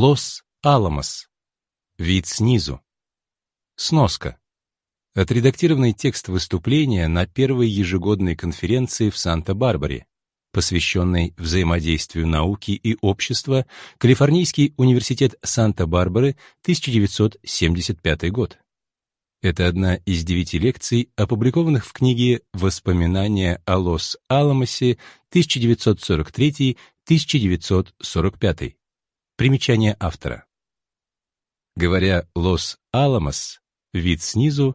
Лос-Аламос. Вид снизу. Сноска. Отредактированный текст выступления на первой ежегодной конференции в Санта-Барбаре, посвященной взаимодействию науки и общества, Калифорнийский университет Санта-Барбары, 1975 год. Это одна из девяти лекций, опубликованных в книге «Воспоминания о Лос-Аламосе 1943-1945». Примечание автора. Говоря «Лос-Аламос», вид снизу,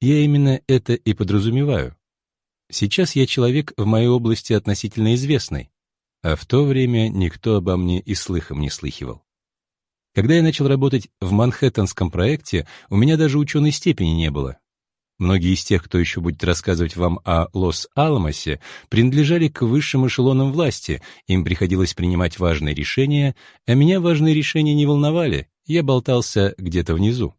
я именно это и подразумеваю. Сейчас я человек в моей области относительно известный, а в то время никто обо мне и слыхом не слыхивал. Когда я начал работать в Манхэттенском проекте, у меня даже ученой степени не было. Многие из тех, кто еще будет рассказывать вам о Лос-Аламосе, принадлежали к высшим эшелонам власти, им приходилось принимать важные решения, а меня важные решения не волновали, я болтался где-то внизу.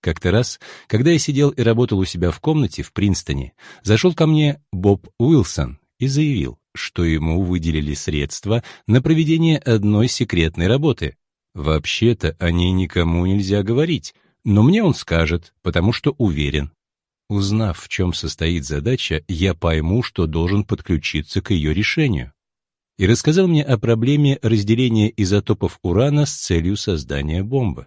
Как-то раз, когда я сидел и работал у себя в комнате в Принстоне, зашел ко мне Боб Уилсон и заявил, что ему выделили средства на проведение одной секретной работы. Вообще-то о ней никому нельзя говорить, но мне он скажет, потому что уверен. Узнав, в чем состоит задача, я пойму, что должен подключиться к ее решению. И рассказал мне о проблеме разделения изотопов урана с целью создания бомбы.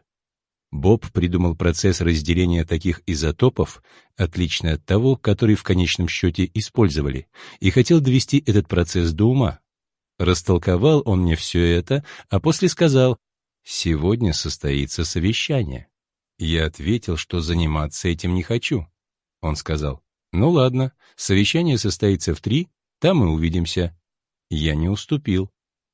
Боб придумал процесс разделения таких изотопов, отличный от того, который в конечном счете использовали, и хотел довести этот процесс до ума. Растолковал он мне все это, а после сказал, «Сегодня состоится совещание». Я ответил, что заниматься этим не хочу. Он сказал, «Ну ладно, совещание состоится в три, там и увидимся». Я не уступил.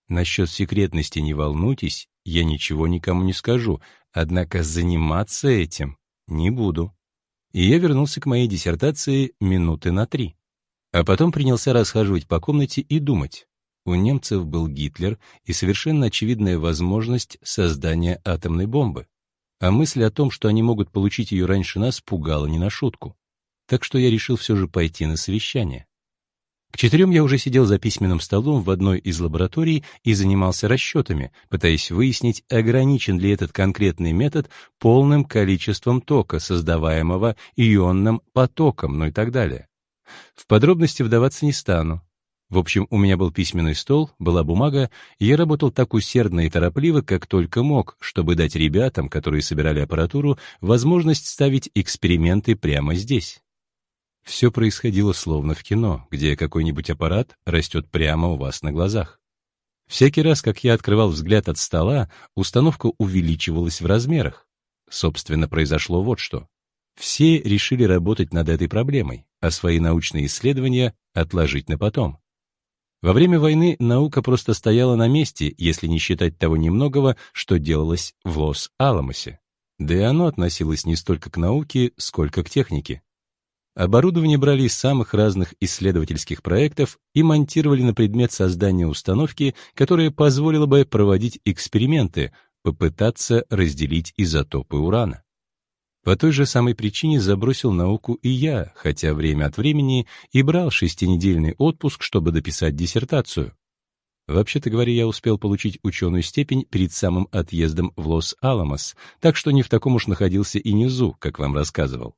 Насчет секретности не волнуйтесь, я ничего никому не скажу, однако заниматься этим не буду. И я вернулся к моей диссертации минуты на три. А потом принялся расхаживать по комнате и думать. У немцев был Гитлер и совершенно очевидная возможность создания атомной бомбы. А мысль о том, что они могут получить ее раньше нас, пугала не на шутку. Так что я решил все же пойти на совещание. К четырем я уже сидел за письменным столом в одной из лабораторий и занимался расчетами, пытаясь выяснить, ограничен ли этот конкретный метод полным количеством тока, создаваемого ионным потоком, ну и так далее. В подробности вдаваться не стану. В общем, у меня был письменный стол, была бумага, и я работал так усердно и торопливо, как только мог, чтобы дать ребятам, которые собирали аппаратуру, возможность ставить эксперименты прямо здесь. Все происходило словно в кино, где какой-нибудь аппарат растет прямо у вас на глазах. Всякий раз, как я открывал взгляд от стола, установка увеличивалась в размерах. Собственно, произошло вот что. Все решили работать над этой проблемой, а свои научные исследования отложить на потом. Во время войны наука просто стояла на месте, если не считать того немногого, что делалось в Лос-Аламосе. Да и оно относилось не столько к науке, сколько к технике. Оборудование брали из самых разных исследовательских проектов и монтировали на предмет создания установки, которая позволила бы проводить эксперименты, попытаться разделить изотопы урана. По той же самой причине забросил науку и я, хотя время от времени и брал шестинедельный отпуск, чтобы дописать диссертацию. Вообще-то говоря, я успел получить ученую степень перед самым отъездом в Лос-Аламос, так что не в таком уж находился и низу, как вам рассказывал.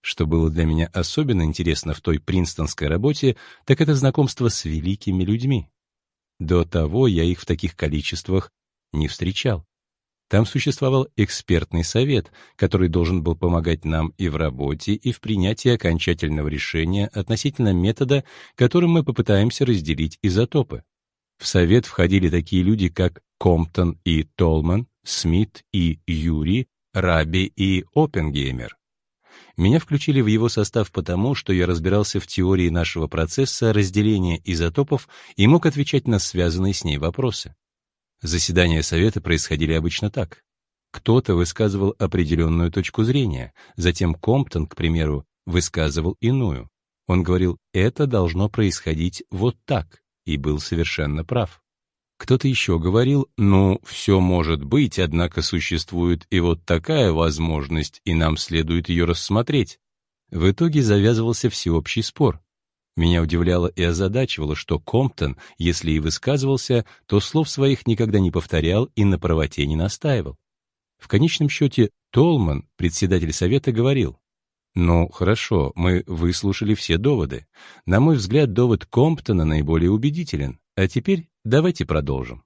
Что было для меня особенно интересно в той принстонской работе, так это знакомство с великими людьми. До того я их в таких количествах не встречал. Там существовал экспертный совет, который должен был помогать нам и в работе, и в принятии окончательного решения относительно метода, которым мы попытаемся разделить изотопы. В совет входили такие люди, как Комптон и Толман, Смит и Юри, Раби и Оппенгеймер. Меня включили в его состав потому, что я разбирался в теории нашего процесса разделения изотопов и мог отвечать на связанные с ней вопросы. Заседания совета происходили обычно так. Кто-то высказывал определенную точку зрения, затем Комптон, к примеру, высказывал иную. Он говорил, это должно происходить вот так, и был совершенно прав. Кто-то еще говорил, ну, все может быть, однако существует и вот такая возможность, и нам следует ее рассмотреть. В итоге завязывался всеобщий спор. Меня удивляло и озадачивало, что Комптон, если и высказывался, то слов своих никогда не повторял и на правоте не настаивал. В конечном счете Толман, председатель совета, говорил, «Ну, хорошо, мы выслушали все доводы. На мой взгляд, довод Комптона наиболее убедителен. А теперь давайте продолжим».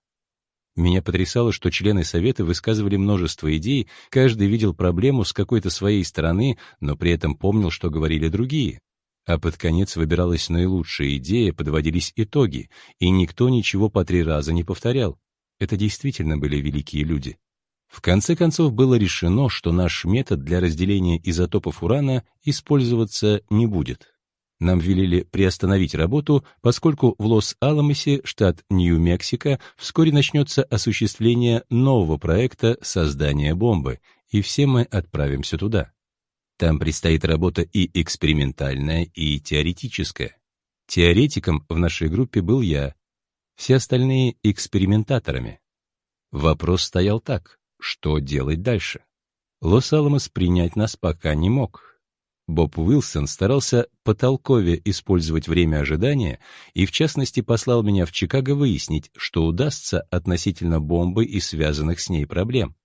Меня потрясало, что члены совета высказывали множество идей, каждый видел проблему с какой-то своей стороны, но при этом помнил, что говорили другие а под конец выбиралась наилучшая идея, подводились итоги, и никто ничего по три раза не повторял. Это действительно были великие люди. В конце концов было решено, что наш метод для разделения изотопов урана использоваться не будет. Нам велели приостановить работу, поскольку в Лос-Аламосе, штат Нью-Мексико, вскоре начнется осуществление нового проекта создания бомбы, и все мы отправимся туда. Там предстоит работа и экспериментальная, и теоретическая. Теоретиком в нашей группе был я, все остальные — экспериментаторами. Вопрос стоял так, что делать дальше? Лос-Аламос принять нас пока не мог. Боб Уилсон старался потолковее использовать время ожидания и, в частности, послал меня в Чикаго выяснить, что удастся относительно бомбы и связанных с ней проблем.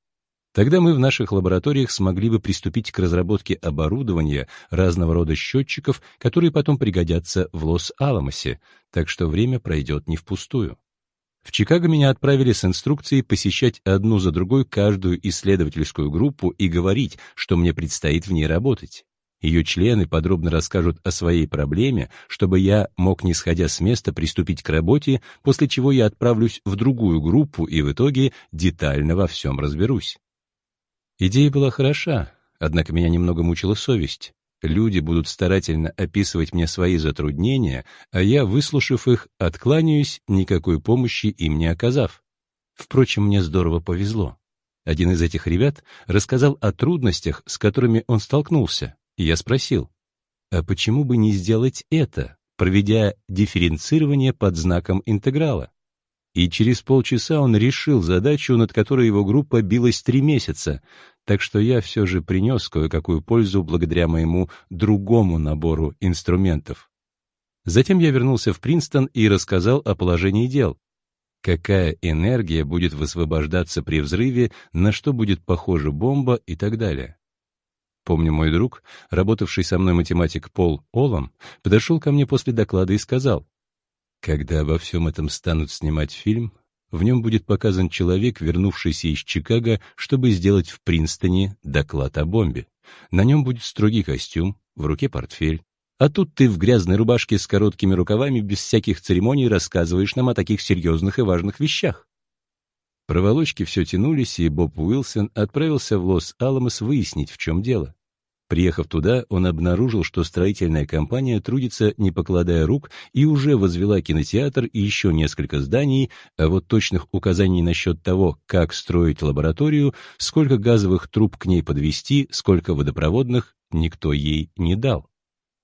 Тогда мы в наших лабораториях смогли бы приступить к разработке оборудования разного рода счетчиков, которые потом пригодятся в Лос-Аламосе, так что время пройдет не впустую. В Чикаго меня отправили с инструкцией посещать одну за другой каждую исследовательскую группу и говорить, что мне предстоит в ней работать. Ее члены подробно расскажут о своей проблеме, чтобы я мог, не сходя с места, приступить к работе, после чего я отправлюсь в другую группу и в итоге детально во всем разберусь. Идея была хороша, однако меня немного мучила совесть. Люди будут старательно описывать мне свои затруднения, а я, выслушав их, откланяюсь, никакой помощи им не оказав. Впрочем, мне здорово повезло. Один из этих ребят рассказал о трудностях, с которыми он столкнулся, я спросил, а почему бы не сделать это, проведя дифференцирование под знаком интеграла? и через полчаса он решил задачу, над которой его группа билась три месяца, так что я все же принес кое-какую пользу благодаря моему другому набору инструментов. Затем я вернулся в Принстон и рассказал о положении дел. Какая энергия будет высвобождаться при взрыве, на что будет похожа бомба и так далее. Помню, мой друг, работавший со мной математик Пол Олом, подошел ко мне после доклада и сказал, когда обо всем этом станут снимать фильм, в нем будет показан человек, вернувшийся из Чикаго, чтобы сделать в Принстоне доклад о бомбе. На нем будет строгий костюм, в руке портфель. А тут ты в грязной рубашке с короткими рукавами без всяких церемоний рассказываешь нам о таких серьезных и важных вещах. Проволочки все тянулись, и Боб Уилсон отправился в Лос-Аламос выяснить, в чем дело. Приехав туда, он обнаружил, что строительная компания трудится, не покладая рук, и уже возвела кинотеатр и еще несколько зданий, а вот точных указаний насчет того, как строить лабораторию, сколько газовых труб к ней подвести, сколько водопроводных, никто ей не дал.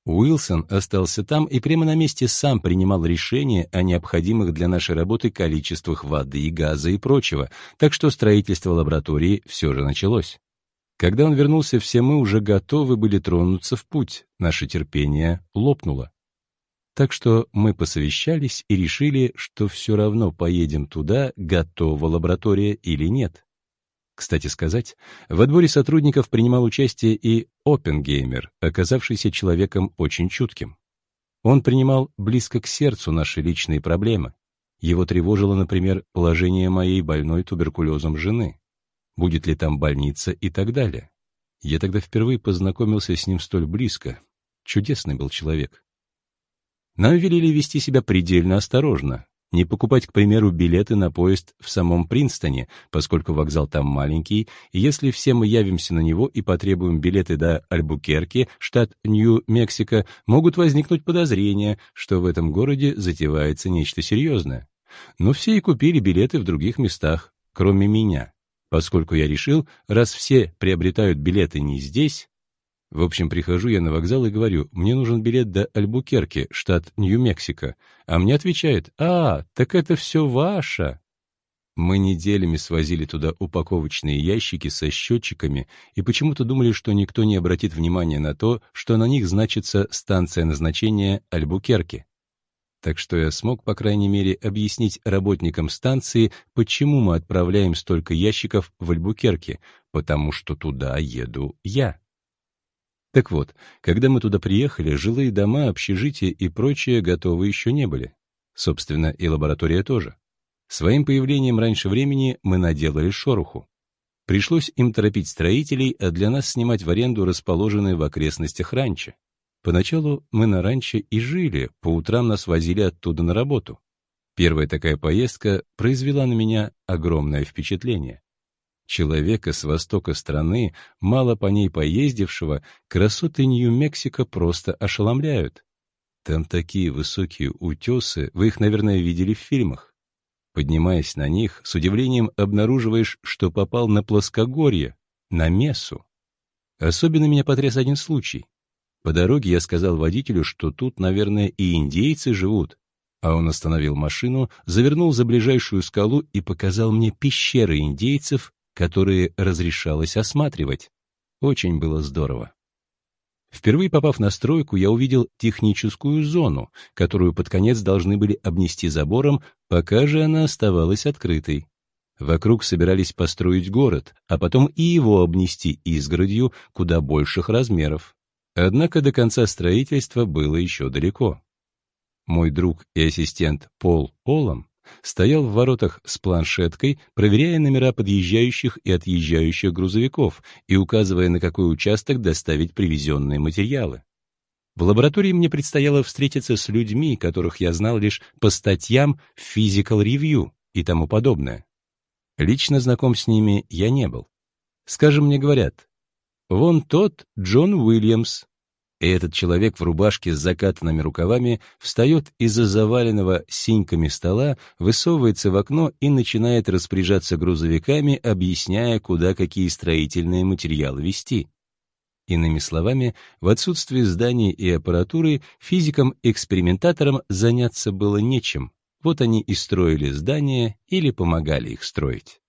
Уилсон остался там и прямо на месте сам принимал решения о необходимых для нашей работы количествах воды газа и прочего, так что строительство лаборатории все же началось. Когда он вернулся, все мы уже готовы были тронуться в путь, наше терпение лопнуло. Так что мы посовещались и решили, что все равно поедем туда, готова лаборатория или нет. Кстати сказать, в отборе сотрудников принимал участие и Опенгеймер, оказавшийся человеком очень чутким. Он принимал близко к сердцу наши личные проблемы. Его тревожило, например, положение моей больной туберкулезом жены будет ли там больница и так далее. Я тогда впервые познакомился с ним столь близко. Чудесный был человек. Нам велели вести себя предельно осторожно, не покупать, к примеру, билеты на поезд в самом Принстоне, поскольку вокзал там маленький, и если все мы явимся на него и потребуем билеты до Альбукерки, штат Нью-Мексико, могут возникнуть подозрения, что в этом городе затевается нечто серьезное. Но все и купили билеты в других местах, кроме меня поскольку я решил, раз все приобретают билеты не здесь... В общем, прихожу я на вокзал и говорю, мне нужен билет до Альбукерки, штат Нью-Мексико. А мне отвечает, а, так это все ваше. Мы неделями свозили туда упаковочные ящики со счетчиками и почему-то думали, что никто не обратит внимания на то, что на них значится станция назначения Альбукерки. Так что я смог, по крайней мере, объяснить работникам станции, почему мы отправляем столько ящиков в Альбукерке, потому что туда еду я. Так вот, когда мы туда приехали, жилые дома, общежития и прочее готовы еще не были. Собственно, и лаборатория тоже. Своим появлением раньше времени мы наделали шороху. Пришлось им торопить строителей, а для нас снимать в аренду расположенные в окрестностях ранчо. Поначалу мы на ранчо и жили, по утрам нас возили оттуда на работу. Первая такая поездка произвела на меня огромное впечатление. Человека с востока страны, мало по ней поездившего, красоты Нью-Мексико просто ошеломляют. Там такие высокие утесы, вы их, наверное, видели в фильмах. Поднимаясь на них, с удивлением обнаруживаешь, что попал на плоскогорье, на Мессу. Особенно меня потряс один случай. По дороге я сказал водителю, что тут, наверное, и индейцы живут, а он остановил машину, завернул за ближайшую скалу и показал мне пещеры индейцев, которые разрешалось осматривать. Очень было здорово. Впервые попав на стройку, я увидел техническую зону, которую под конец должны были обнести забором, пока же она оставалась открытой. Вокруг собирались построить город, а потом и его обнести изгородью куда больших размеров. Однако до конца строительства было еще далеко. Мой друг и ассистент Пол Олам стоял в воротах с планшеткой, проверяя номера подъезжающих и отъезжающих грузовиков и указывая, на какой участок доставить привезенные материалы. В лаборатории мне предстояло встретиться с людьми, которых я знал лишь по статьям в Physical Review и тому подобное. Лично знаком с ними я не был. Скажем, мне говорят, вон тот Джон Уильямс, и этот человек в рубашке с закатанными рукавами встает из-за заваленного синьками стола, высовывается в окно и начинает распоряжаться грузовиками, объясняя, куда какие строительные материалы везти. Иными словами, в отсутствие зданий и аппаратуры физикам-экспериментаторам заняться было нечем. Вот они и строили здания или помогали их строить.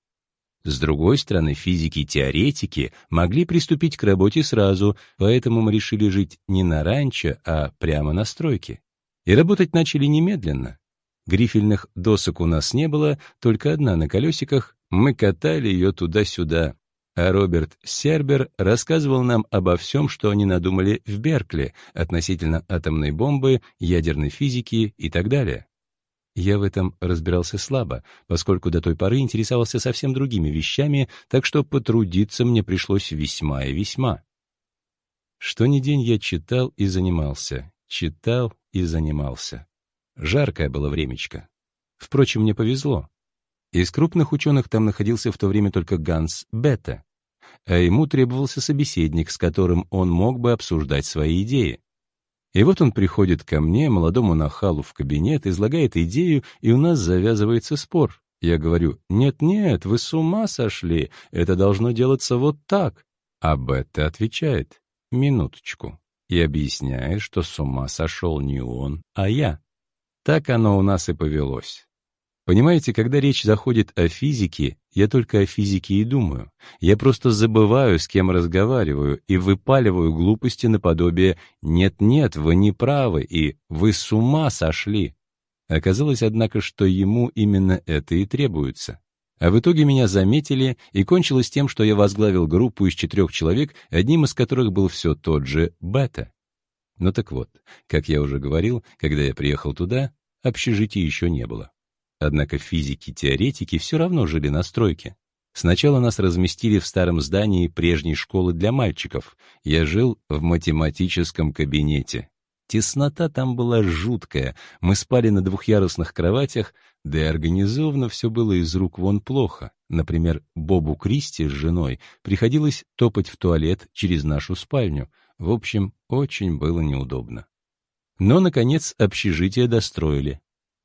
С другой стороны, физики-теоретики могли приступить к работе сразу, поэтому мы решили жить не на ранчо, а прямо на стройке. И работать начали немедленно. Грифельных досок у нас не было, только одна на колесиках, мы катали ее туда-сюда. А Роберт Сербер рассказывал нам обо всем, что они надумали в Беркли относительно атомной бомбы, ядерной физики и так далее. Я в этом разбирался слабо, поскольку до той поры интересовался совсем другими вещами, так что потрудиться мне пришлось весьма и весьма. Что ни день я читал и занимался, читал и занимался. Жаркое было времечко. Впрочем, мне повезло. Из крупных ученых там находился в то время только Ганс Бетте, а ему требовался собеседник, с которым он мог бы обсуждать свои идеи. И вот он приходит ко мне, молодому нахалу, в кабинет, излагает идею, и у нас завязывается спор. Я говорю, нет-нет, вы с ума сошли, это должно делаться вот так. А Бетта отвечает, минуточку, и объясняет, что с ума сошел не он, а я. Так оно у нас и повелось. Понимаете, когда речь заходит о физике, я только о физике и думаю. Я просто забываю, с кем разговариваю, и выпаливаю глупости наподобие «нет-нет, вы не правы» и «вы с ума сошли». Оказалось, однако, что ему именно это и требуется. А в итоге меня заметили, и кончилось тем, что я возглавил группу из четырех человек, одним из которых был все тот же Бета. Ну так вот, как я уже говорил, когда я приехал туда, общежития еще не было. Однако физики-теоретики все равно жили на стройке. Сначала нас разместили в старом здании прежней школы для мальчиков. Я жил в математическом кабинете. Теснота там была жуткая, мы спали на двухъярусных кроватях, да и организовано все было из рук вон плохо. Например, Бобу Кристи с женой приходилось топать в туалет через нашу спальню. В общем, очень было неудобно. Но, наконец, общежитие достроили.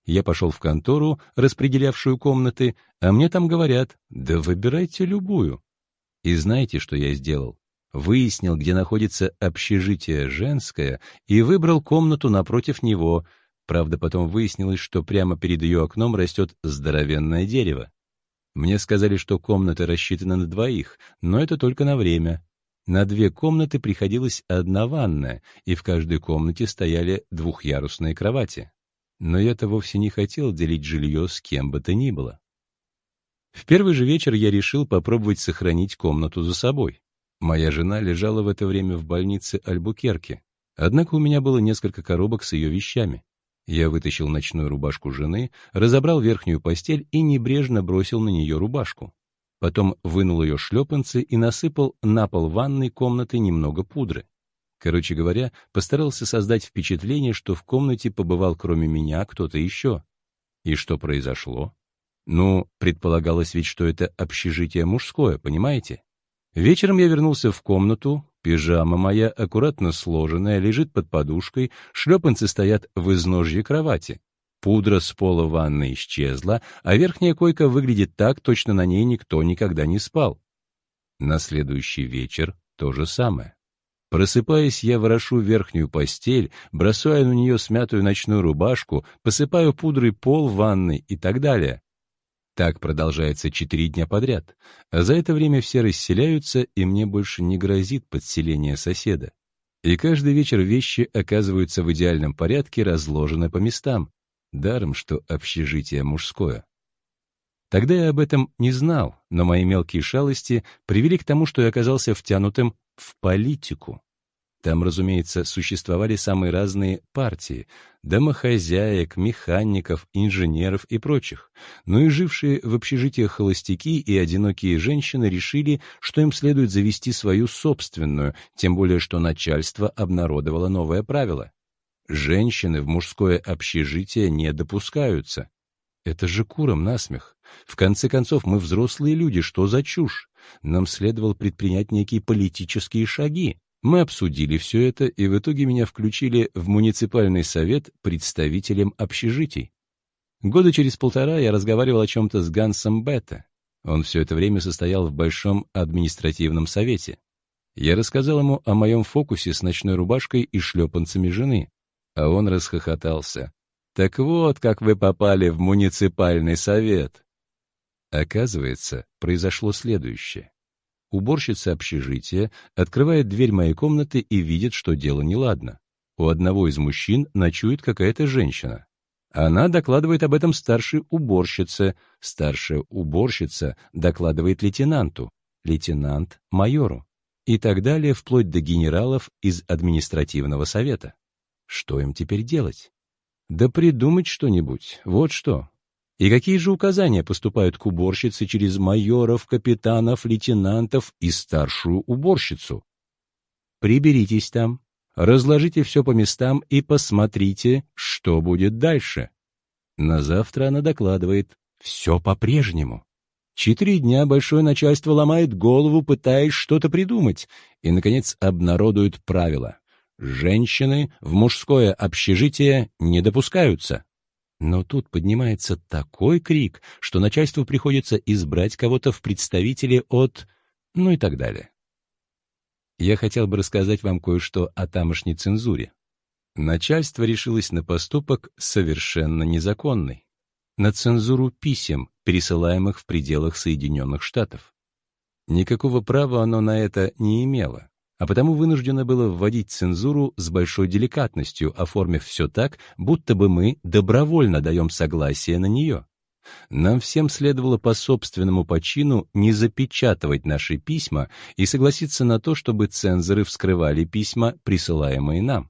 Я пошел в контору, распределявшую комнаты, а мне там говорят, да выбирайте любую. И знаете, что я сделал? Выяснил, где находится общежитие женское, и выбрал комнату напротив него. Правда, потом выяснилось, что прямо перед ее окном растет здоровенное дерево. Мне сказали, что комната рассчитана на двоих, но это только на время. На две комнаты приходилась одна ванная, и в каждой комнате стояли двухъярусные кровати. Но я-то вовсе не хотел делить жилье с кем бы то ни было. В первый же вечер я решил попробовать сохранить комнату за собой. Моя жена лежала в это время в больнице Альбукерке. Однако у меня было несколько коробок с ее вещами. Я вытащил ночную рубашку жены, разобрал верхнюю постель и небрежно бросил на нее рубашку. Потом вынул ее шлепанцы и насыпал на пол ванной комнаты немного пудры. Короче говоря, постарался создать впечатление, что в комнате побывал кроме меня кто-то еще. И что произошло? Ну, предполагалось ведь, что это общежитие мужское, понимаете? Вечером я вернулся в комнату, Пижама моя, аккуратно сложенная, лежит под подушкой, шлепанцы стоят в изножье кровати. Пудра с пола ванны исчезла, а верхняя койка выглядит так, точно на ней никто никогда не спал. На следующий вечер то же самое. Просыпаясь, я ворошу верхнюю постель, бросаю на нее смятую ночную рубашку, посыпаю пудрой пол ванной и так далее. Так продолжается четыре дня подряд. А за это время все расселяются, и мне больше не грозит подселение соседа. И каждый вечер вещи оказываются в идеальном порядке, разложены по местам. Даром, что общежитие мужское. Тогда я об этом не знал, но мои мелкие шалости привели к тому, что я оказался втянутым в политику. Там, разумеется, существовали самые разные партии — домохозяек, механиков, инженеров и прочих. Но и жившие в общежитиях холостяки и одинокие женщины решили, что им следует завести свою собственную, тем более что начальство обнародовало новое правило. Женщины в мужское общежитие не допускаются. Это же куром насмех. В конце концов, мы взрослые люди, что за чушь? Нам следовало предпринять некие политические шаги. Мы обсудили все это, и в итоге меня включили в муниципальный совет представителем общежитий. Года через полтора я разговаривал о чем-то с Гансом Бетта. Он все это время состоял в Большом административном совете. Я рассказал ему о моем фокусе с ночной рубашкой и шлепанцами жены, а он расхохотался. «Так вот, как вы попали в муниципальный совет!» Оказывается, произошло следующее. Уборщица общежития открывает дверь моей комнаты и видит, что дело неладно. У одного из мужчин ночует какая-то женщина. Она докладывает об этом старшей уборщице, старшая уборщица докладывает лейтенанту, лейтенант — майору и так далее, вплоть до генералов из административного совета. Что им теперь делать? Да придумать что-нибудь, вот что. И какие же указания поступают к уборщице через майоров, капитанов, лейтенантов и старшую уборщицу? Приберитесь там, разложите все по местам и посмотрите, что будет дальше. На завтра она докладывает «все по-прежнему». Четыре дня большое начальство ломает голову, пытаясь что-то придумать, и, наконец, обнародует правила. Женщины в мужское общежитие не допускаются. Но тут поднимается такой крик, что начальству приходится избрать кого-то в представители от... ну и так далее. Я хотел бы рассказать вам кое-что о тамошней цензуре. Начальство решилось на поступок совершенно незаконный. На цензуру писем, пересылаемых в пределах Соединенных Штатов. Никакого права оно на это не имело а потому вынуждено было вводить цензуру с большой деликатностью, оформив все так, будто бы мы добровольно даем согласие на нее. Нам всем следовало по собственному почину не запечатывать наши письма и согласиться на то, чтобы цензоры вскрывали письма, присылаемые нам.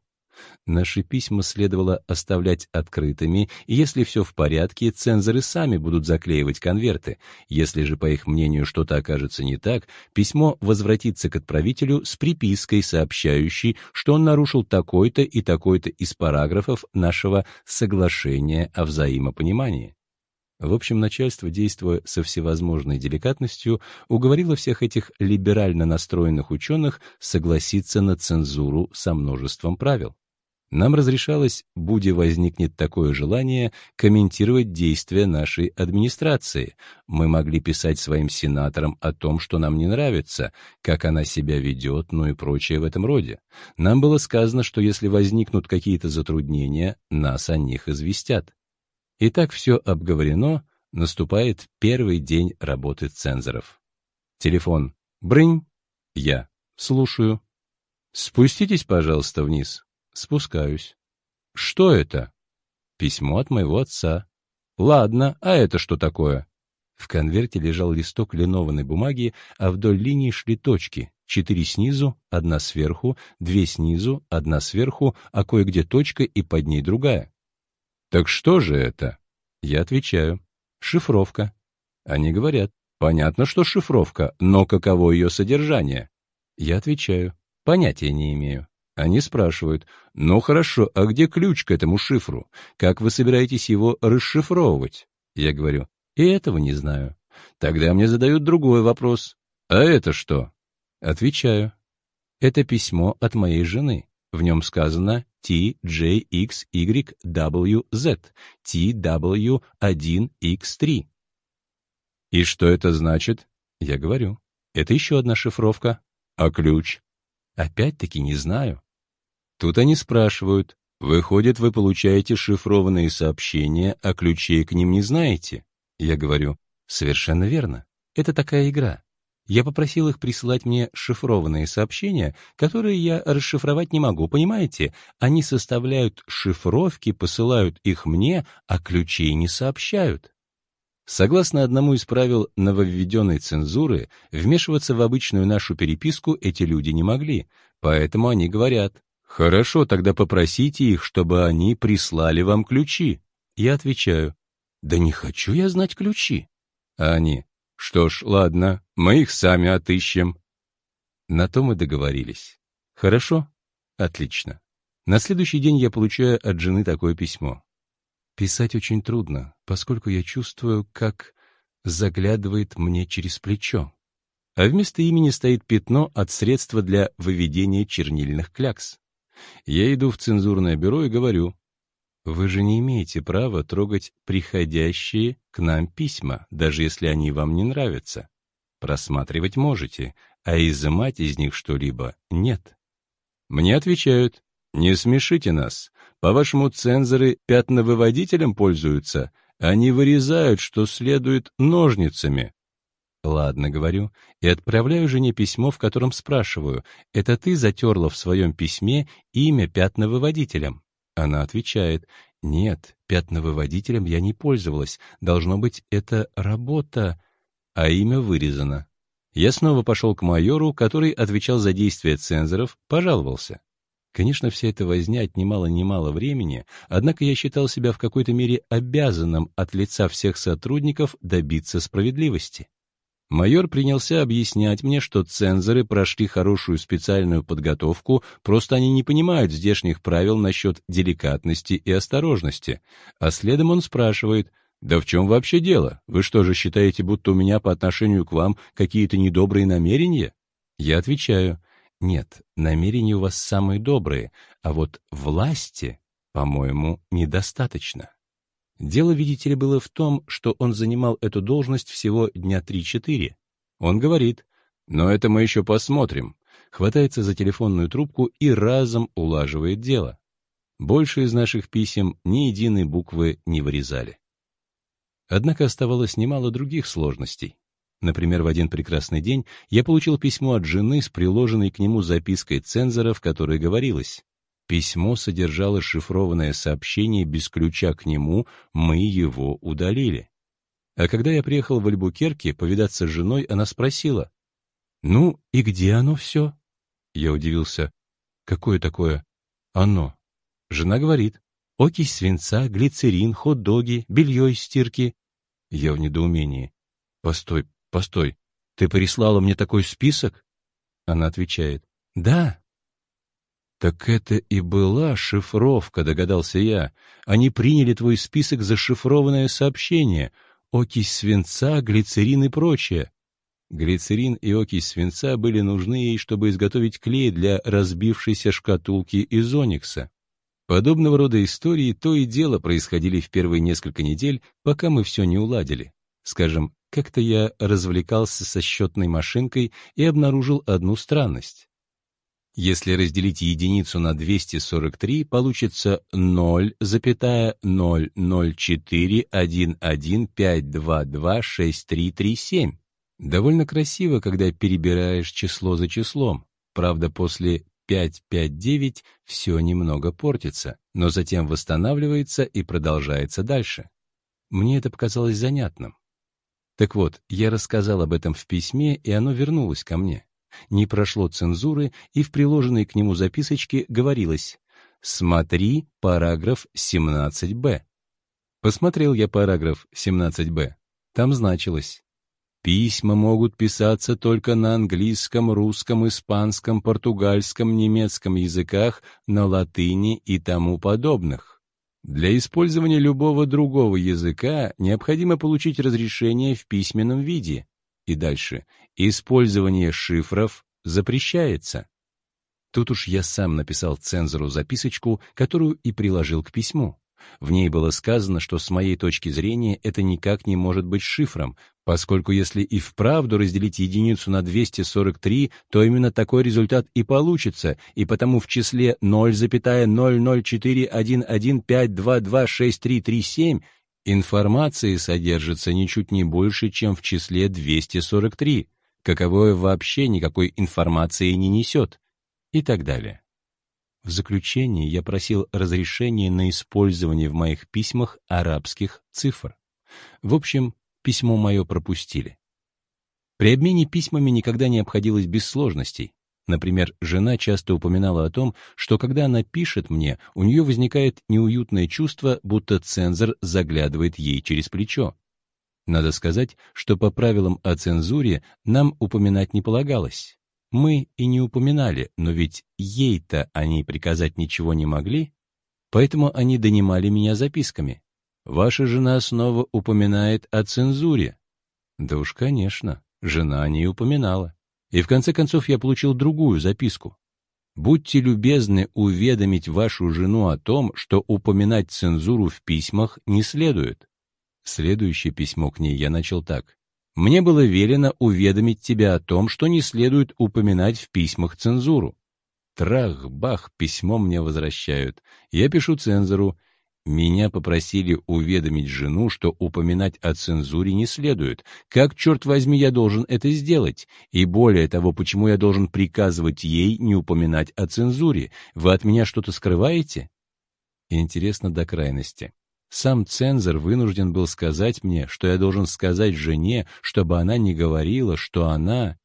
Наши письма следовало оставлять открытыми, и если все в порядке, цензоры сами будут заклеивать конверты. Если же, по их мнению, что-то окажется не так, письмо возвратится к отправителю с припиской, сообщающей, что он нарушил такой-то и такой-то из параграфов нашего соглашения о взаимопонимании. В общем, начальство, действуя со всевозможной деликатностью, уговорило всех этих либерально настроенных ученых согласиться на цензуру со множеством правил. Нам разрешалось, будь возникнет такое желание, комментировать действия нашей администрации. Мы могли писать своим сенаторам о том, что нам не нравится, как она себя ведет, ну и прочее в этом роде. Нам было сказано, что если возникнут какие-то затруднения, нас о них известят. Итак, все обговорено, Наступает первый день работы цензоров. Телефон. Брынь. Я. Слушаю. Спуститесь, пожалуйста, вниз. Спускаюсь. Что это? Письмо от моего отца. Ладно, а это что такое? В конверте лежал листок линованной бумаги, а вдоль линии шли точки. Четыре снизу, одна сверху, две снизу, одна сверху, а кое-где точка и под ней другая. «Так что же это?» Я отвечаю. «Шифровка». Они говорят. «Понятно, что шифровка, но каково ее содержание?» Я отвечаю. «Понятия не имею». Они спрашивают, «Ну хорошо, а где ключ к этому шифру? Как вы собираетесь его расшифровывать?» Я говорю, и этого не знаю. Тогда мне задают другой вопрос. А это что? Отвечаю. Это письмо от моей жены. В нем сказано TJXYWZ, TW1X3. И что это значит? Я говорю. Это еще одна шифровка. А ключ? Опять-таки не знаю. Тут они спрашивают. Выходит, вы получаете шифрованные сообщения, а ключей к ним не знаете? Я говорю, совершенно верно. Это такая игра. Я попросил их присылать мне шифрованные сообщения, которые я расшифровать не могу, понимаете? Они составляют шифровки, посылают их мне, а ключей не сообщают. Согласно одному из правил нововведенной цензуры, вмешиваться в обычную нашу переписку эти люди не могли, поэтому они говорят, «Хорошо, тогда попросите их, чтобы они прислали вам ключи». Я отвечаю, да не хочу я знать ключи. А они, что ж, ладно, мы их сами отыщем. На то мы договорились. Хорошо? Отлично. На следующий день я получаю от жены такое письмо. Писать очень трудно, поскольку я чувствую, как заглядывает мне через плечо. А вместо имени стоит пятно от средства для выведения чернильных клякс. Я иду в цензурное бюро и говорю, вы же не имеете права трогать приходящие к нам письма, даже если они вам не нравятся. Просматривать можете, а изымать из них что-либо нет. Мне отвечают, не смешите нас. По-вашему, цензоры пятновыводителем пользуются? Они вырезают, что следует, ножницами. Ладно, говорю, и отправляю жене письмо, в котором спрашиваю, это ты затерла в своем письме имя пятновыводителем? Она отвечает, «Нет, пятновыводителем я не пользовалась. Должно быть, это работа, а имя вырезано». Я снова пошел к майору, который отвечал за действия цензоров, пожаловался. Конечно, вся эта возня отнимала немало времени, однако я считал себя в какой-то мере обязанным от лица всех сотрудников добиться справедливости. Майор принялся объяснять мне, что цензоры прошли хорошую специальную подготовку, просто они не понимают здешних правил насчет деликатности и осторожности. А следом он спрашивает, «Да в чем вообще дело? Вы что же считаете, будто у меня по отношению к вам какие-то недобрые намерения?» Я отвечаю, «Нет, намерения у вас самые добрые, а вот власти, по-моему, недостаточно». Дело, видите ли, было в том, что он занимал эту должность всего дня три-четыре. Он говорит, но это мы еще посмотрим, хватается за телефонную трубку и разом улаживает дело. Больше из наших писем ни единой буквы не вырезали. Однако оставалось немало других сложностей. Например, в один прекрасный день я получил письмо от жены с приложенной к нему запиской цензора, в которой говорилось Письмо содержало шифрованное сообщение без ключа к нему, мы его удалили. А когда я приехал в Альбукерке повидаться с женой, она спросила, «Ну, и где оно все?» Я удивился, «Какое такое оно?» Жена говорит, «Окись свинца, глицерин, хот-доги, белье из стирки». Я в недоумении, «Постой, постой, ты прислала мне такой список?» Она отвечает, «Да, «Так это и была шифровка», — догадался я. «Они приняли твой список за шифрованное сообщение. Окись свинца, глицерин и прочее». Глицерин и окись свинца были нужны ей, чтобы изготовить клей для разбившейся шкатулки из оникса. Подобного рода истории то и дело происходили в первые несколько недель, пока мы все не уладили. Скажем, как-то я развлекался со счетной машинкой и обнаружил одну странность. Если разделить единицу на 243, получится 0,0404115226337. Довольно красиво, когда перебираешь число за числом. Правда, после 559 все немного портится, но затем восстанавливается и продолжается дальше. Мне это показалось занятным. Так вот, я рассказал об этом в письме, и оно вернулось ко мне. Не прошло цензуры, и в приложенной к нему записочке говорилось «Смотри параграф 17б». Посмотрел я параграф 17б. Там значилось Письма могут писаться только на английском, русском, испанском, португальском, немецком языках, на латыни и тому подобных. Для использования любого другого языка необходимо получить разрешение в письменном виде. И дальше. Использование шифров запрещается. Тут уж я сам написал цензору записочку, которую и приложил к письму. В ней было сказано, что с моей точки зрения это никак не может быть шифром, поскольку если и вправду разделить единицу на 243, то именно такой результат и получится, и потому в числе 0,04115226337 информации содержится ничуть не больше, чем в числе 243, каковое вообще никакой информации не несет, и так далее. В заключение я просил разрешения на использование в моих письмах арабских цифр. В общем, письмо мое пропустили. При обмене письмами никогда не обходилось без сложностей. Например, жена часто упоминала о том, что когда она пишет мне, у нее возникает неуютное чувство, будто цензор заглядывает ей через плечо. Надо сказать, что по правилам о цензуре нам упоминать не полагалось. Мы и не упоминали, но ведь ей-то они приказать ничего не могли, поэтому они донимали меня записками. Ваша жена снова упоминает о цензуре. Да уж, конечно, жена не упоминала. И в конце концов я получил другую записку. Будьте любезны уведомить вашу жену о том, что упоминать цензуру в письмах не следует. Следующее письмо к ней я начал так. Мне было велено уведомить тебя о том, что не следует упоминать в письмах цензуру. Трах-бах, письмо мне возвращают. Я пишу цензору. Меня попросили уведомить жену, что упоминать о цензуре не следует. Как, черт возьми, я должен это сделать? И более того, почему я должен приказывать ей не упоминать о цензуре? Вы от меня что-то скрываете? Интересно до крайности. Сам цензор вынужден был сказать мне, что я должен сказать жене, чтобы она не говорила, что она...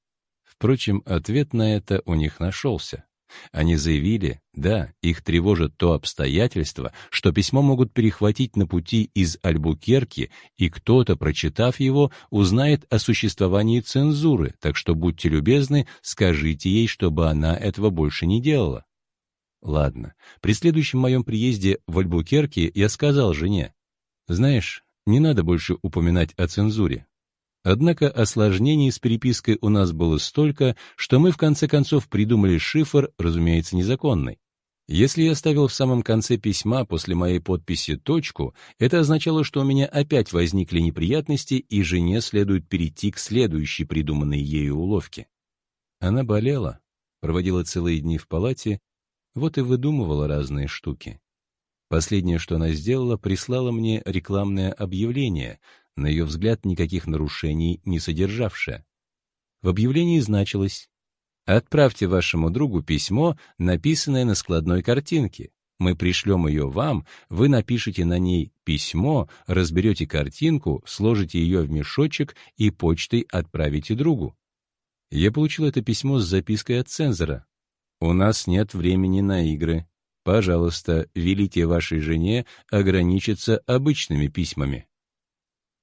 Впрочем, ответ на это у них нашелся. Они заявили, да, их тревожит то обстоятельство, что письмо могут перехватить на пути из Альбукерки, и кто-то, прочитав его, узнает о существовании цензуры, так что будьте любезны, скажите ей, чтобы она этого больше не делала. Ладно, при следующем моем приезде в Альбукерке я сказал жене, «Знаешь, не надо больше упоминать о цензуре. Однако осложнений с перепиской у нас было столько, что мы в конце концов придумали шифр, разумеется, незаконный. Если я ставил в самом конце письма после моей подписи точку, это означало, что у меня опять возникли неприятности, и жене следует перейти к следующей придуманной ею уловке. Она болела, проводила целые дни в палате вот и выдумывала разные штуки. Последнее, что она сделала, прислала мне рекламное объявление, на ее взгляд никаких нарушений не содержавшее. В объявлении значилось «Отправьте вашему другу письмо, написанное на складной картинке. Мы пришлем ее вам, вы напишите на ней письмо, разберете картинку, сложите ее в мешочек и почтой отправите другу». Я получил это письмо с запиской от цензора, у нас нет времени на игры. Пожалуйста, велите вашей жене ограничиться обычными письмами.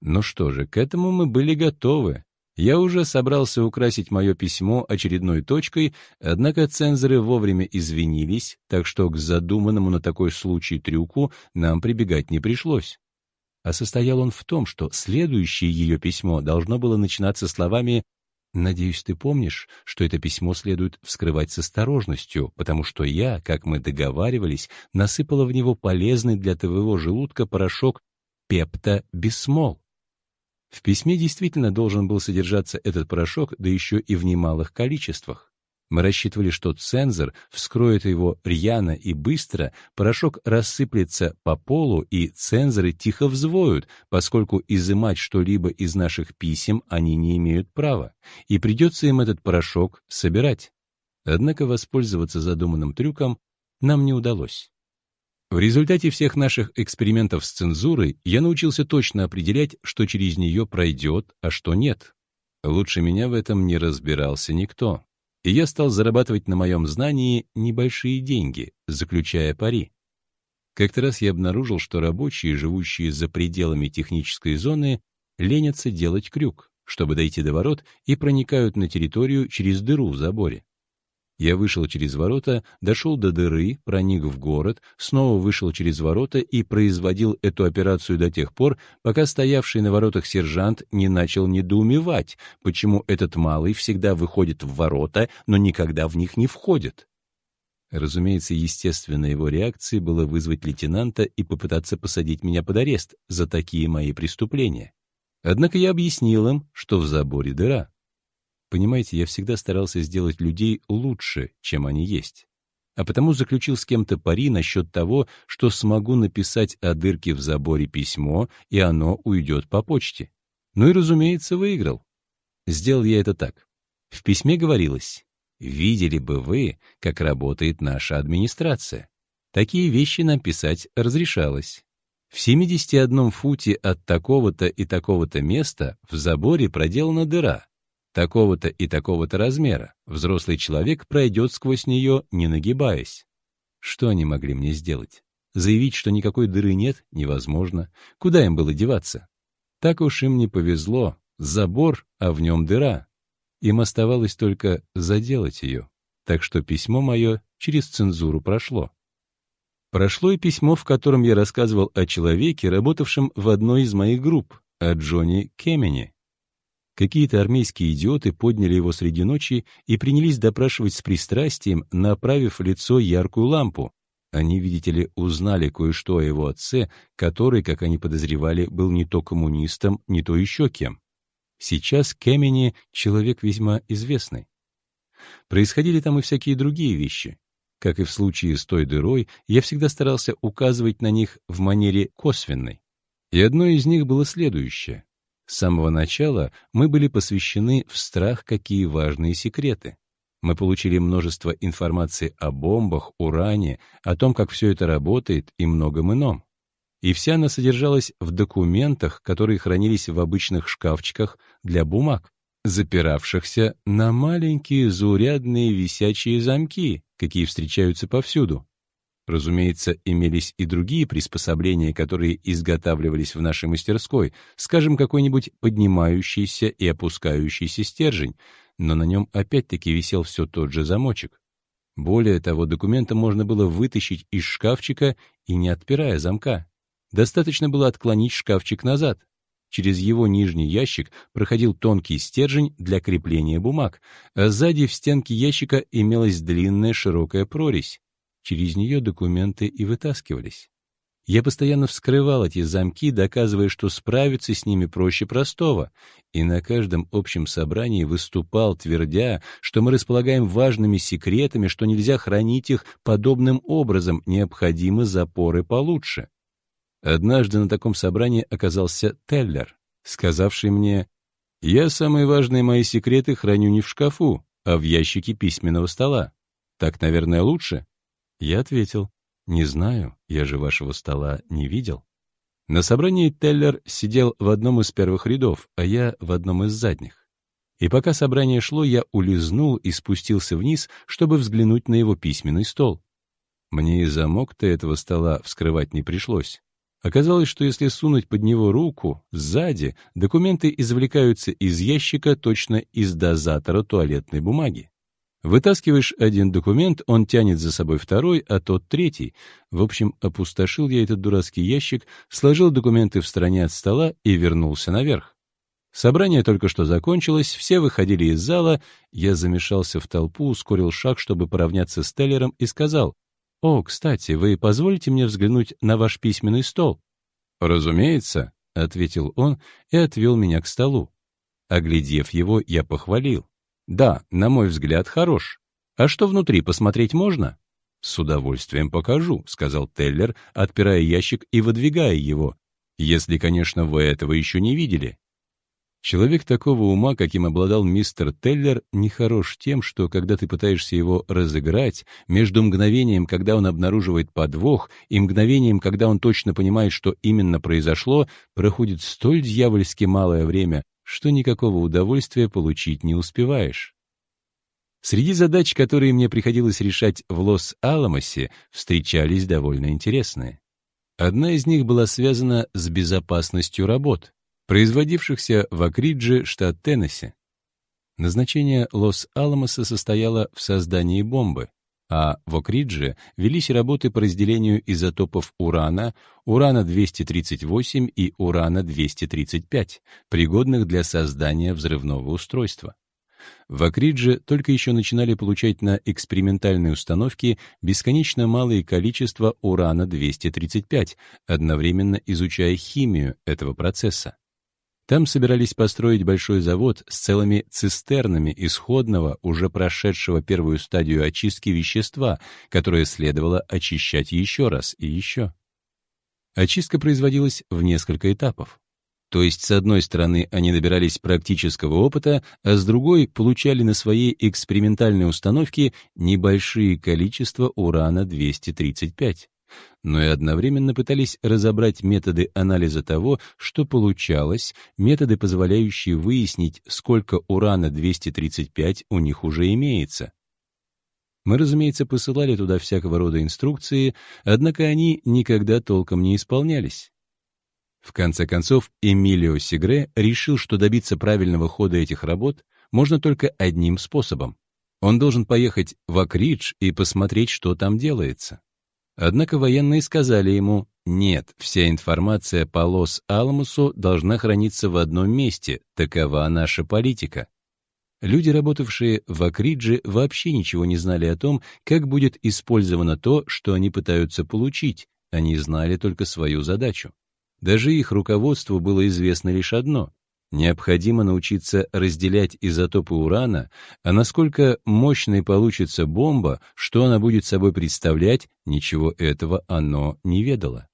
Ну что же, к этому мы были готовы. Я уже собрался украсить мое письмо очередной точкой, однако цензоры вовремя извинились, так что к задуманному на такой случай трюку нам прибегать не пришлось. А состоял он в том, что следующее ее письмо должно было начинаться словами Надеюсь, ты помнишь, что это письмо следует вскрывать с осторожностью, потому что я, как мы договаривались, насыпала в него полезный для твоего желудка порошок пепто-бисмол. В письме действительно должен был содержаться этот порошок, да еще и в немалых количествах. Мы рассчитывали, что цензор вскроет его рьяно и быстро, порошок рассыплется по полу, и цензоры тихо взвоют, поскольку изымать что-либо из наших писем они не имеют права, и придется им этот порошок собирать. Однако воспользоваться задуманным трюком нам не удалось. В результате всех наших экспериментов с цензурой я научился точно определять, что через нее пройдет, а что нет. Лучше меня в этом не разбирался никто и я стал зарабатывать на моем знании небольшие деньги, заключая пари. Как-то раз я обнаружил, что рабочие, живущие за пределами технической зоны, ленятся делать крюк, чтобы дойти до ворот, и проникают на территорию через дыру в заборе. Я вышел через ворота, дошел до дыры, проник в город, снова вышел через ворота и производил эту операцию до тех пор, пока стоявший на воротах сержант не начал недоумевать, почему этот малый всегда выходит в ворота, но никогда в них не входит. Разумеется, естественной его реакцией было вызвать лейтенанта и попытаться посадить меня под арест за такие мои преступления. Однако я объяснил им, что в заборе дыра. Понимаете, я всегда старался сделать людей лучше, чем они есть. А потому заключил с кем-то пари насчет того, что смогу написать о дырке в заборе письмо, и оно уйдет по почте. Ну и, разумеется, выиграл. Сделал я это так. В письме говорилось, «Видели бы вы, как работает наша администрация». Такие вещи нам писать разрешалось. В 71 футе от такого-то и такого-то места в заборе проделана дыра, такого-то и такого-то размера. Взрослый человек пройдет сквозь нее, не нагибаясь. Что они могли мне сделать? Заявить, что никакой дыры нет, невозможно. Куда им было деваться? Так уж им не повезло. Забор, а в нем дыра. Им оставалось только заделать ее. Так что письмо мое через цензуру прошло. Прошло и письмо, в котором я рассказывал о человеке, работавшем в одной из моих групп, о Джонни Кемени. Какие-то армейские идиоты подняли его среди ночи и принялись допрашивать с пристрастием, направив лицо яркую лампу. Они, видите ли, узнали кое-что о его отце, который, как они подозревали, был не то коммунистом, не то еще кем. Сейчас Кемени — человек весьма известный. Происходили там и всякие другие вещи. Как и в случае с той дырой, я всегда старался указывать на них в манере косвенной. И одно из них было следующее. С самого начала мы были посвящены в страх, какие важные секреты. Мы получили множество информации о бомбах, уране, о том, как все это работает и многом ином. И вся она содержалась в документах, которые хранились в обычных шкафчиках для бумаг, запиравшихся на маленькие заурядные висячие замки, какие встречаются повсюду. Разумеется, имелись и другие приспособления, которые изготавливались в нашей мастерской, скажем, какой-нибудь поднимающийся и опускающийся стержень, но на нем опять-таки висел все тот же замочек. Более того, документы можно было вытащить из шкафчика и не отпирая замка. Достаточно было отклонить шкафчик назад. Через его нижний ящик проходил тонкий стержень для крепления бумаг, а сзади в стенке ящика имелась длинная широкая прорезь. Через нее документы и вытаскивались. Я постоянно вскрывал эти замки, доказывая, что справиться с ними проще простого, и на каждом общем собрании выступал, твердя, что мы располагаем важными секретами, что нельзя хранить их подобным образом, необходимы запоры получше. Однажды на таком собрании оказался Теллер, сказавший мне, «Я самые важные мои секреты храню не в шкафу, а в ящике письменного стола. Так, наверное, лучше?» Я ответил, «Не знаю, я же вашего стола не видел». На собрании Теллер сидел в одном из первых рядов, а я в одном из задних. И пока собрание шло, я улизнул и спустился вниз, чтобы взглянуть на его письменный стол. Мне и замок-то этого стола вскрывать не пришлось. Оказалось, что если сунуть под него руку, сзади, документы извлекаются из ящика точно из дозатора туалетной бумаги. Вытаскиваешь один документ, он тянет за собой второй, а тот третий. В общем, опустошил я этот дурацкий ящик, сложил документы в стороне от стола и вернулся наверх. Собрание только что закончилось, все выходили из зала, я замешался в толпу, ускорил шаг, чтобы поравняться с Теллером, и сказал, «О, кстати, вы позволите мне взглянуть на ваш письменный стол?» «Разумеется», — ответил он и отвел меня к столу. Оглядев его, я похвалил. Да, на мой взгляд, хорош. А что внутри, посмотреть можно? «С удовольствием покажу», — сказал Теллер, отпирая ящик и выдвигая его. «Если, конечно, вы этого еще не видели». Человек такого ума, каким обладал мистер Теллер, нехорош тем, что, когда ты пытаешься его разыграть, между мгновением, когда он обнаруживает подвох, и мгновением, когда он точно понимает, что именно произошло, проходит столь дьявольски малое время, что никакого удовольствия получить не успеваешь. Среди задач, которые мне приходилось решать в Лос-Аламосе, встречались довольно интересные. Одна из них была связана с безопасностью работ производившихся в Акридже, штат Теннесси. Назначение Лос-Аламоса состояло в создании бомбы, а в Окридже велись работы по разделению изотопов урана, урана-238 и урана-235, пригодных для создания взрывного устройства. В Акридже только еще начинали получать на экспериментальные установки бесконечно малые количества урана-235, одновременно изучая химию этого процесса. Там собирались построить большой завод с целыми цистернами исходного, уже прошедшего первую стадию очистки вещества, которое следовало очищать еще раз и еще. Очистка производилась в несколько этапов. То есть, с одной стороны, они добирались практического опыта, а с другой получали на своей экспериментальной установке небольшие количества урана-235 но и одновременно пытались разобрать методы анализа того, что получалось, методы, позволяющие выяснить, сколько урана-235 у них уже имеется. Мы, разумеется, посылали туда всякого рода инструкции, однако они никогда толком не исполнялись. В конце концов, Эмилио Сигре решил, что добиться правильного хода этих работ можно только одним способом. Он должен поехать в Акридж и посмотреть, что там делается. Однако военные сказали ему, нет, вся информация по Лос-Аламусу должна храниться в одном месте, такова наша политика. Люди, работавшие в Акридже, вообще ничего не знали о том, как будет использовано то, что они пытаются получить, они знали только свою задачу. Даже их руководству было известно лишь одно Необходимо научиться разделять изотопы урана, а насколько мощной получится бомба, что она будет собой представлять, ничего этого оно не ведало.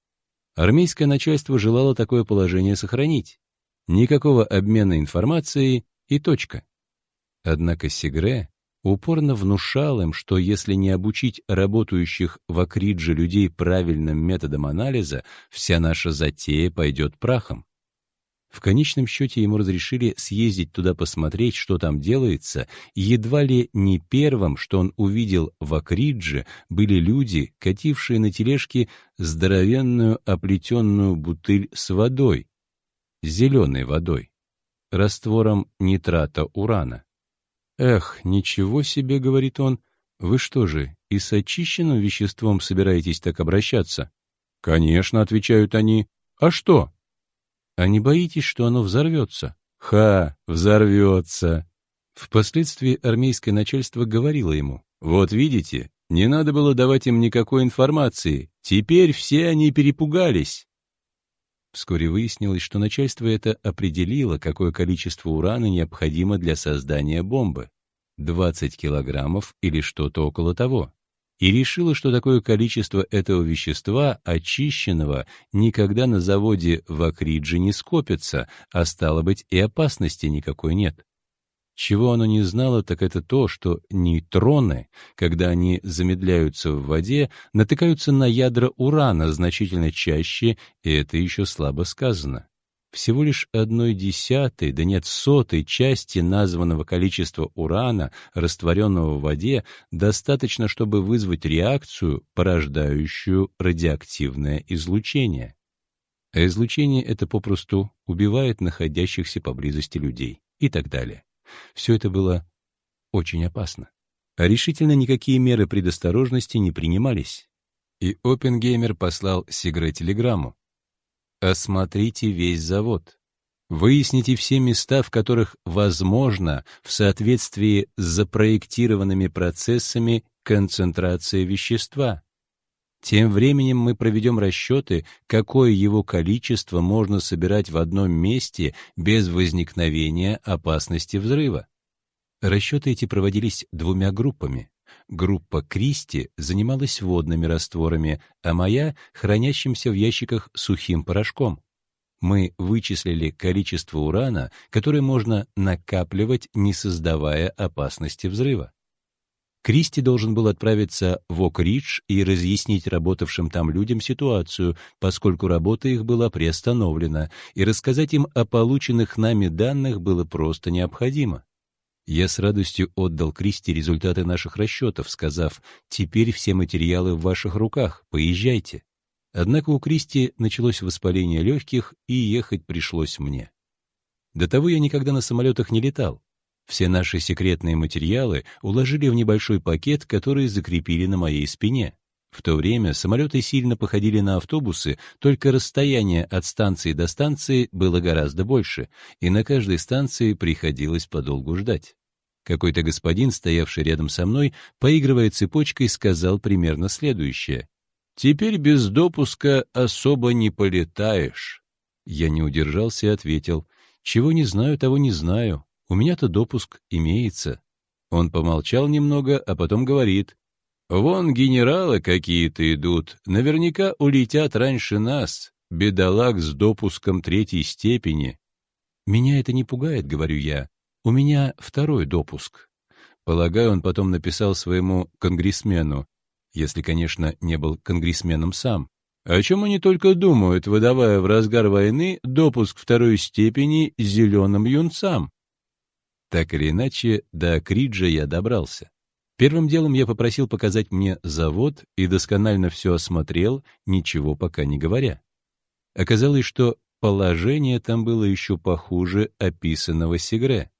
Армейское начальство желало такое положение сохранить. Никакого обмена информацией и точка. Однако Сигре упорно внушал им, что если не обучить работающих в Акридже людей правильным методом анализа, вся наша затея пойдет прахом. В конечном счете ему разрешили съездить туда посмотреть, что там делается, и едва ли не первым, что он увидел в Акридже, были люди, катившие на тележке здоровенную оплетенную бутыль с водой, зеленой водой, раствором нитрата урана. «Эх, ничего себе», — говорит он, — «вы что же, и с очищенным веществом собираетесь так обращаться?» «Конечно», — отвечают они. «А что?» А не боитесь, что оно взорвется? Ха, взорвется. Впоследствии армейское начальство говорило ему, вот видите, не надо было давать им никакой информации, теперь все они перепугались. Вскоре выяснилось, что начальство это определило, какое количество урана необходимо для создания бомбы. 20 килограммов или что-то около того и решила, что такое количество этого вещества, очищенного, никогда на заводе в Акридже не скопится, а стало быть, и опасности никакой нет. Чего оно не знало, так это то, что нейтроны, когда они замедляются в воде, натыкаются на ядра урана значительно чаще, и это еще слабо сказано всего лишь одной десятой, да нет сотой части названного количества урана, растворенного в воде, достаточно, чтобы вызвать реакцию, порождающую радиоактивное излучение. А излучение это попросту убивает находящихся поблизости людей и так далее. Все это было очень опасно. А решительно никакие меры предосторожности не принимались. И Оппенгеймер послал Сигре телеграмму. Осмотрите весь завод. Выясните все места, в которых возможно, в соответствии с запроектированными процессами, концентрация вещества. Тем временем мы проведем расчеты, какое его количество можно собирать в одном месте без возникновения опасности взрыва. Расчеты эти проводились двумя группами. Группа Кристи занималась водными растворами, а моя — хранящимся в ящиках сухим порошком. Мы вычислили количество урана, которое можно накапливать, не создавая опасности взрыва. Кристи должен был отправиться в Ок-Ридж и разъяснить работавшим там людям ситуацию, поскольку работа их была приостановлена, и рассказать им о полученных нами данных было просто необходимо. Я с радостью отдал Кристи результаты наших расчетов, сказав, «Теперь все материалы в ваших руках, поезжайте». Однако у Кристи началось воспаление легких, и ехать пришлось мне. До того я никогда на самолетах не летал. Все наши секретные материалы уложили в небольшой пакет, который закрепили на моей спине. В то время самолеты сильно походили на автобусы, только расстояние от станции до станции было гораздо больше, и на каждой станции приходилось подолгу ждать. Какой-то господин, стоявший рядом со мной, поигрывая цепочкой, сказал примерно следующее. Теперь без допуска особо не полетаешь. Я не удержался и ответил, чего не знаю, того не знаю. У меня-то допуск имеется. Он помолчал немного, а потом говорит, вон генералы какие-то идут, наверняка улетят раньше нас, бедолаг с допуском третьей степени. Меня это не пугает, говорю я. У меня второй допуск. Полагаю, он потом написал своему конгрессмену, если, конечно, не был конгрессменом сам. О чем они только думают, выдавая в разгар войны допуск второй степени зеленым юнцам? Так или иначе, до Криджа я добрался. Первым делом я попросил показать мне завод и досконально все осмотрел, ничего пока не говоря. Оказалось, что положение там было еще похуже описанного Сегре.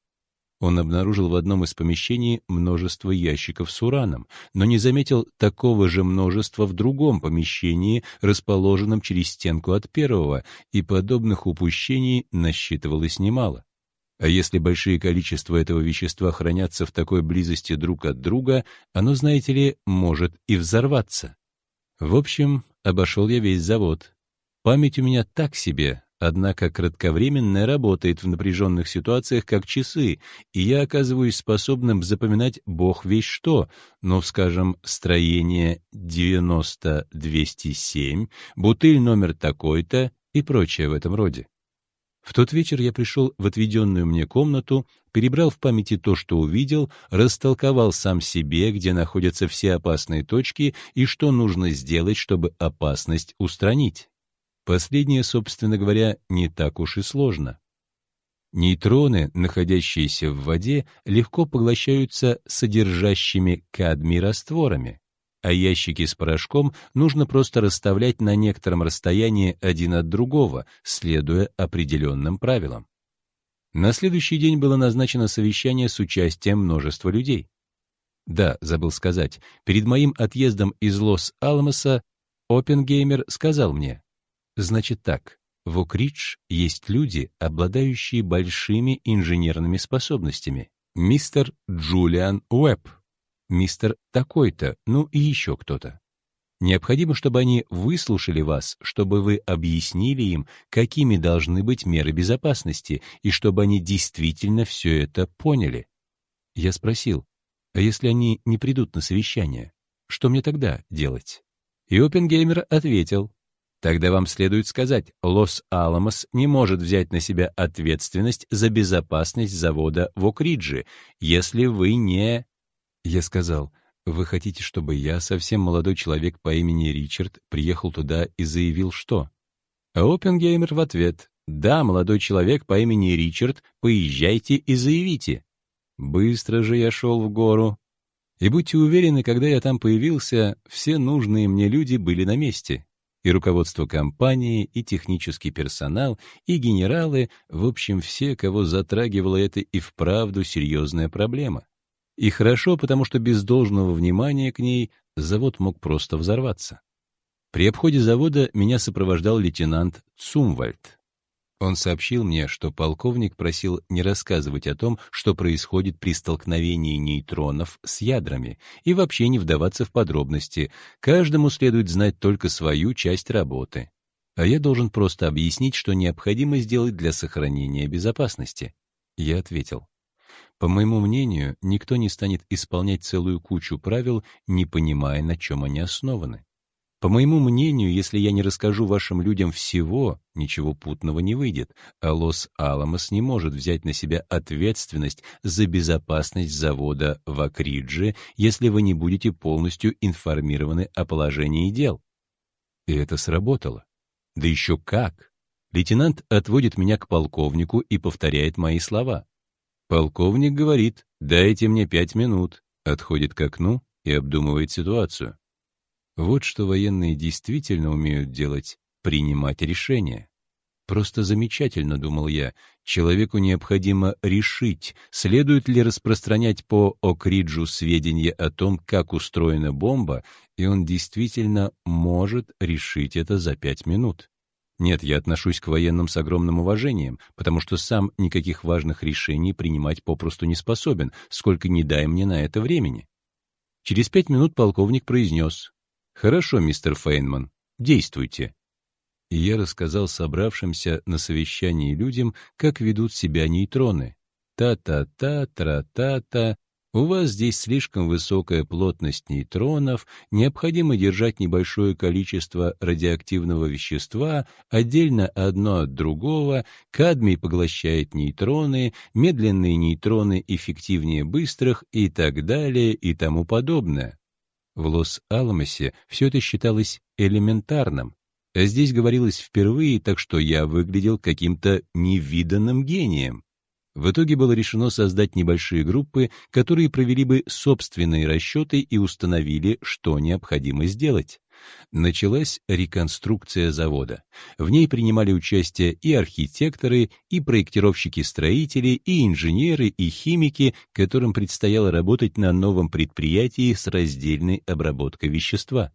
Он обнаружил в одном из помещений множество ящиков с ураном, но не заметил такого же множества в другом помещении, расположенном через стенку от первого, и подобных упущений насчитывалось немало. А если большие количества этого вещества хранятся в такой близости друг от друга, оно, знаете ли, может и взорваться. В общем, обошел я весь завод. Память у меня так себе, Однако кратковременная работает в напряженных ситуациях как часы, и я оказываюсь способным запоминать бог весь что, но, скажем, строение 90-207, бутыль номер такой-то и прочее в этом роде. В тот вечер я пришел в отведенную мне комнату, перебрал в памяти то, что увидел, растолковал сам себе, где находятся все опасные точки и что нужно сделать, чтобы опасность устранить. Последнее, собственно говоря, не так уж и сложно. Нейтроны, находящиеся в воде, легко поглощаются содержащими кадмий растворами, а ящики с порошком нужно просто расставлять на некотором расстоянии один от другого, следуя определенным правилам. На следующий день было назначено совещание с участием множества людей. Да, забыл сказать, перед моим отъездом из Лос-Аламоса Опенгеймер сказал мне, Значит так, в Окридж есть люди, обладающие большими инженерными способностями. Мистер Джулиан Уэбб, мистер такой-то, ну и еще кто-то. Необходимо, чтобы они выслушали вас, чтобы вы объяснили им, какими должны быть меры безопасности, и чтобы они действительно все это поняли. Я спросил, а если они не придут на совещание, что мне тогда делать? И Опенгеймер ответил, Тогда вам следует сказать, Лос-Аламос не может взять на себя ответственность за безопасность завода в Окридже, если вы не... Я сказал, вы хотите, чтобы я, совсем молодой человек по имени Ричард, приехал туда и заявил что? А Опенгеймер в ответ, да, молодой человек по имени Ричард, поезжайте и заявите. Быстро же я шел в гору. И будьте уверены, когда я там появился, все нужные мне люди были на месте и руководство компании, и технический персонал, и генералы, в общем, все, кого затрагивала эта и вправду серьезная проблема. И хорошо, потому что без должного внимания к ней завод мог просто взорваться. При обходе завода меня сопровождал лейтенант Цумвальд. Он сообщил мне, что полковник просил не рассказывать о том, что происходит при столкновении нейтронов с ядрами, и вообще не вдаваться в подробности. Каждому следует знать только свою часть работы. А я должен просто объяснить, что необходимо сделать для сохранения безопасности. Я ответил. По моему мнению, никто не станет исполнять целую кучу правил, не понимая, на чем они основаны. По моему мнению, если я не расскажу вашим людям всего, ничего путного не выйдет, а Лос-Аламос не может взять на себя ответственность за безопасность завода в Акридже, если вы не будете полностью информированы о положении дел. И это сработало. Да еще как! Лейтенант отводит меня к полковнику и повторяет мои слова. Полковник говорит, дайте мне пять минут, отходит к окну и обдумывает ситуацию. Вот что военные действительно умеют делать — принимать решения. Просто замечательно, думал я, человеку необходимо решить, следует ли распространять по Окриджу сведения о том, как устроена бомба, и он действительно может решить это за пять минут. Нет, я отношусь к военным с огромным уважением, потому что сам никаких важных решений принимать попросту не способен, сколько не дай мне на это времени. Через пять минут полковник произнес, «Хорошо, мистер Фейнман, действуйте». И я рассказал собравшимся на совещании людям, как ведут себя нейтроны. Та-та-та, тра-та-та. У вас здесь слишком высокая плотность нейтронов, необходимо держать небольшое количество радиоактивного вещества отдельно одно от другого, кадмий поглощает нейтроны, медленные нейтроны эффективнее быстрых и так далее и тому подобное. В Лос-Аламосе все это считалось элементарным, а здесь говорилось впервые, так что я выглядел каким-то невиданным гением. В итоге было решено создать небольшие группы, которые провели бы собственные расчеты и установили, что необходимо сделать. Началась реконструкция завода. В ней принимали участие и архитекторы, и проектировщики-строители, и инженеры, и химики, которым предстояло работать на новом предприятии с раздельной обработкой вещества.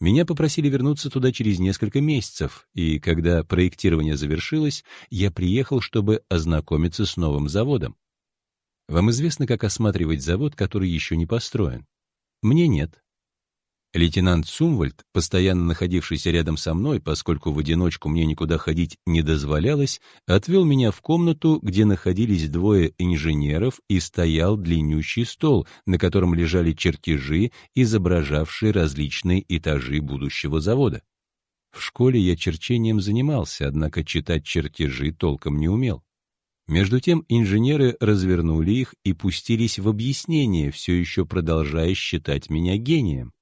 Меня попросили вернуться туда через несколько месяцев, и когда проектирование завершилось, я приехал, чтобы ознакомиться с новым заводом. Вам известно, как осматривать завод, который еще не построен? Мне нет. Лейтенант Сумвальд, постоянно находившийся рядом со мной, поскольку в одиночку мне никуда ходить не дозволялось, отвел меня в комнату, где находились двое инженеров и стоял длиннющий стол, на котором лежали чертежи, изображавшие различные этажи будущего завода. В школе я черчением занимался, однако читать чертежи толком не умел. Между тем инженеры развернули их и пустились в объяснение, все еще продолжая считать меня гением.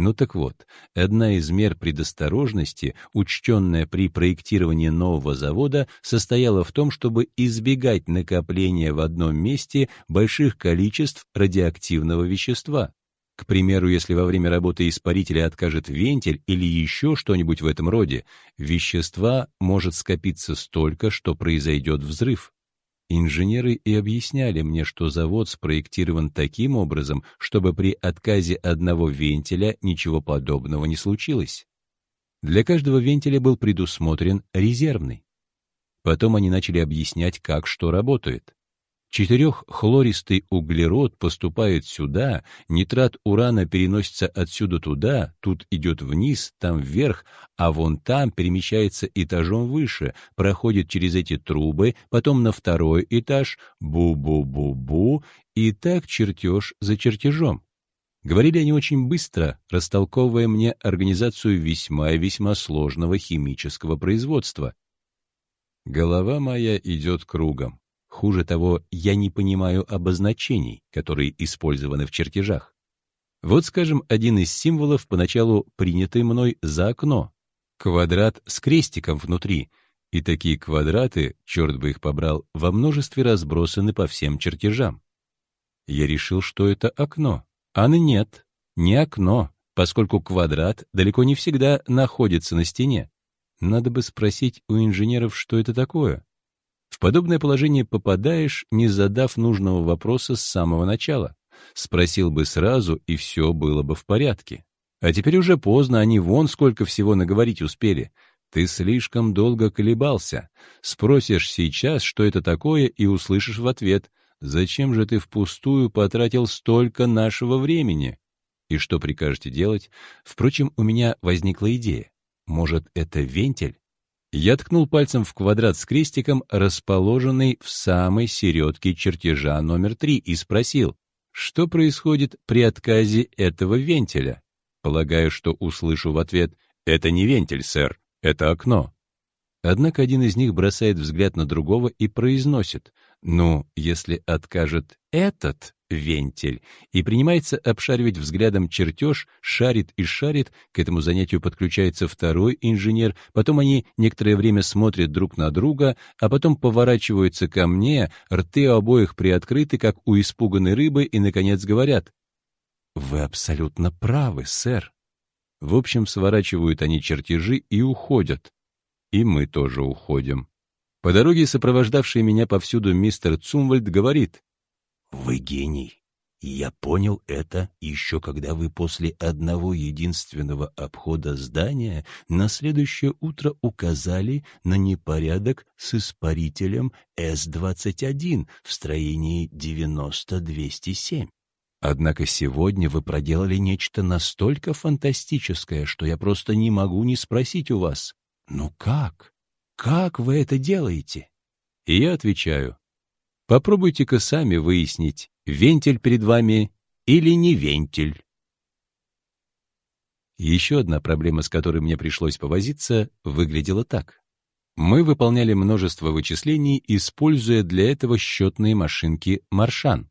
Ну так вот, одна из мер предосторожности, учтенная при проектировании нового завода, состояла в том, чтобы избегать накопления в одном месте больших количеств радиоактивного вещества. К примеру, если во время работы испарителя откажет вентиль или еще что-нибудь в этом роде, вещества может скопиться столько, что произойдет взрыв. Инженеры и объясняли мне, что завод спроектирован таким образом, чтобы при отказе одного вентиля ничего подобного не случилось. Для каждого вентиля был предусмотрен резервный. Потом они начали объяснять, как что работает. Четыреххлористый углерод поступает сюда, нитрат урана переносится отсюда туда, тут идет вниз, там вверх, а вон там перемещается этажом выше, проходит через эти трубы, потом на второй этаж, бу-бу-бу-бу, и так чертеж за чертежом. Говорили они очень быстро, растолковывая мне организацию весьма и весьма сложного химического производства. Голова моя идет кругом. Хуже того, я не понимаю обозначений, которые использованы в чертежах. Вот, скажем, один из символов, поначалу принятый мной за окно. Квадрат с крестиком внутри. И такие квадраты, черт бы их побрал, во множестве разбросаны по всем чертежам. Я решил, что это окно. А нет, не окно, поскольку квадрат далеко не всегда находится на стене. Надо бы спросить у инженеров, что это такое. В подобное положение попадаешь, не задав нужного вопроса с самого начала. Спросил бы сразу, и все было бы в порядке. А теперь уже поздно, они вон сколько всего наговорить успели. Ты слишком долго колебался. Спросишь сейчас, что это такое, и услышишь в ответ, «Зачем же ты впустую потратил столько нашего времени?» И что прикажете делать? Впрочем, у меня возникла идея. Может, это вентиль? Я ткнул пальцем в квадрат с крестиком, расположенный в самой середке чертежа номер три, и спросил, что происходит при отказе этого вентиля. Полагаю, что услышу в ответ «Это не вентиль, сэр, это окно». Однако один из них бросает взгляд на другого и произносит «Ну, если откажет этот вентиль» и принимается обшаривать взглядом чертеж, шарит и шарит, к этому занятию подключается второй инженер, потом они некоторое время смотрят друг на друга, а потом поворачиваются ко мне, рты обоих приоткрыты, как у испуганной рыбы, и, наконец, говорят «Вы абсолютно правы, сэр». В общем, сворачивают они чертежи и уходят. И мы тоже уходим. По дороге сопровождавший меня повсюду мистер Цумвальд говорит, «Вы гений. Я понял это еще когда вы после одного единственного обхода здания на следующее утро указали на непорядок с испарителем С-21 в строении 90-207. Однако сегодня вы проделали нечто настолько фантастическое, что я просто не могу не спросить у вас, ну как? Как вы это делаете? И я отвечаю, попробуйте-ка сами выяснить, вентиль перед вами или не вентиль. Еще одна проблема, с которой мне пришлось повозиться, выглядела так. Мы выполняли множество вычислений, используя для этого счетные машинки «Маршан».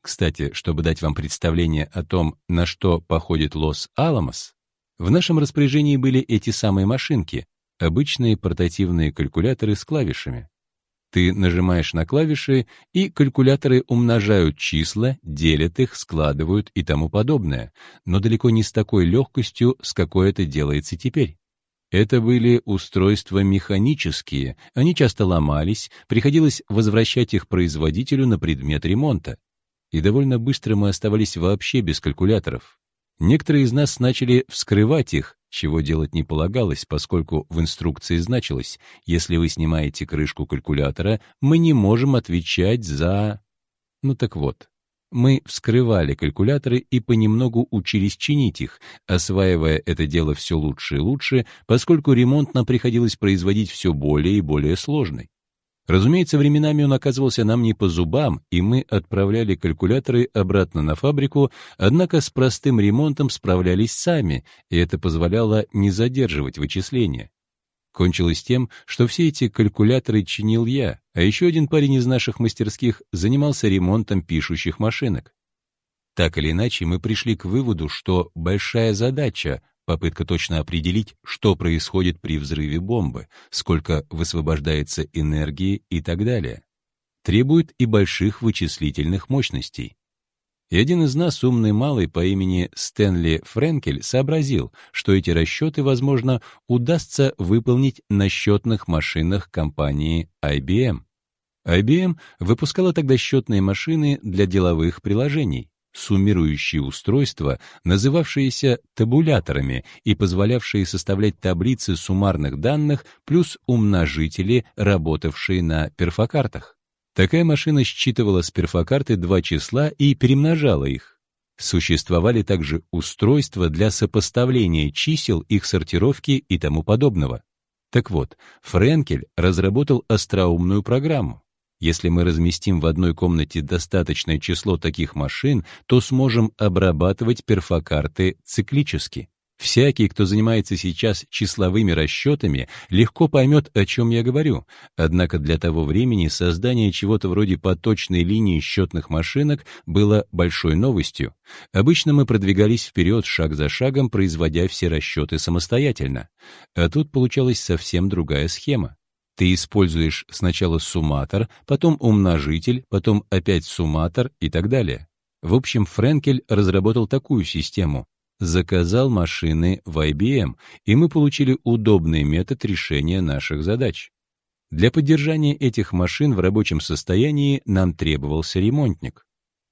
Кстати, чтобы дать вам представление о том, на что походит Лос-Аламос, в нашем распоряжении были эти самые машинки, обычные портативные калькуляторы с клавишами. Ты нажимаешь на клавиши, и калькуляторы умножают числа, делят их, складывают и тому подобное, но далеко не с такой легкостью, с какой это делается теперь. Это были устройства механические, они часто ломались, приходилось возвращать их производителю на предмет ремонта. И довольно быстро мы оставались вообще без калькуляторов. Некоторые из нас начали вскрывать их, чего делать не полагалось, поскольку в инструкции значилось, если вы снимаете крышку калькулятора, мы не можем отвечать за... Ну так вот, мы вскрывали калькуляторы и понемногу учились чинить их, осваивая это дело все лучше и лучше, поскольку ремонт нам приходилось производить все более и более сложный. Разумеется, временами он оказывался нам не по зубам, и мы отправляли калькуляторы обратно на фабрику, однако с простым ремонтом справлялись сами, и это позволяло не задерживать вычисления. Кончилось тем, что все эти калькуляторы чинил я, а еще один парень из наших мастерских занимался ремонтом пишущих машинок. Так или иначе, мы пришли к выводу, что большая задача Попытка точно определить, что происходит при взрыве бомбы, сколько высвобождается энергии и так далее. Требует и больших вычислительных мощностей. И один из нас, умный малый по имени Стэнли Френкель, сообразил, что эти расчеты, возможно, удастся выполнить на счетных машинах компании IBM. IBM выпускала тогда счетные машины для деловых приложений суммирующие устройства, называвшиеся табуляторами и позволявшие составлять таблицы суммарных данных плюс умножители, работавшие на перфокартах. Такая машина считывала с перфокарты два числа и перемножала их. Существовали также устройства для сопоставления чисел, их сортировки и тому подобного. Так вот, Френкель разработал остроумную программу. Если мы разместим в одной комнате достаточное число таких машин, то сможем обрабатывать перфокарты циклически. Всякий, кто занимается сейчас числовыми расчетами, легко поймет, о чем я говорю. Однако для того времени создание чего-то вроде поточной линии счетных машинок было большой новостью. Обычно мы продвигались вперед шаг за шагом, производя все расчеты самостоятельно. А тут получалась совсем другая схема. Ты используешь сначала сумматор, потом умножитель, потом опять сумматор и так далее. В общем, Френкель разработал такую систему. Заказал машины в IBM, и мы получили удобный метод решения наших задач. Для поддержания этих машин в рабочем состоянии нам требовался ремонтник.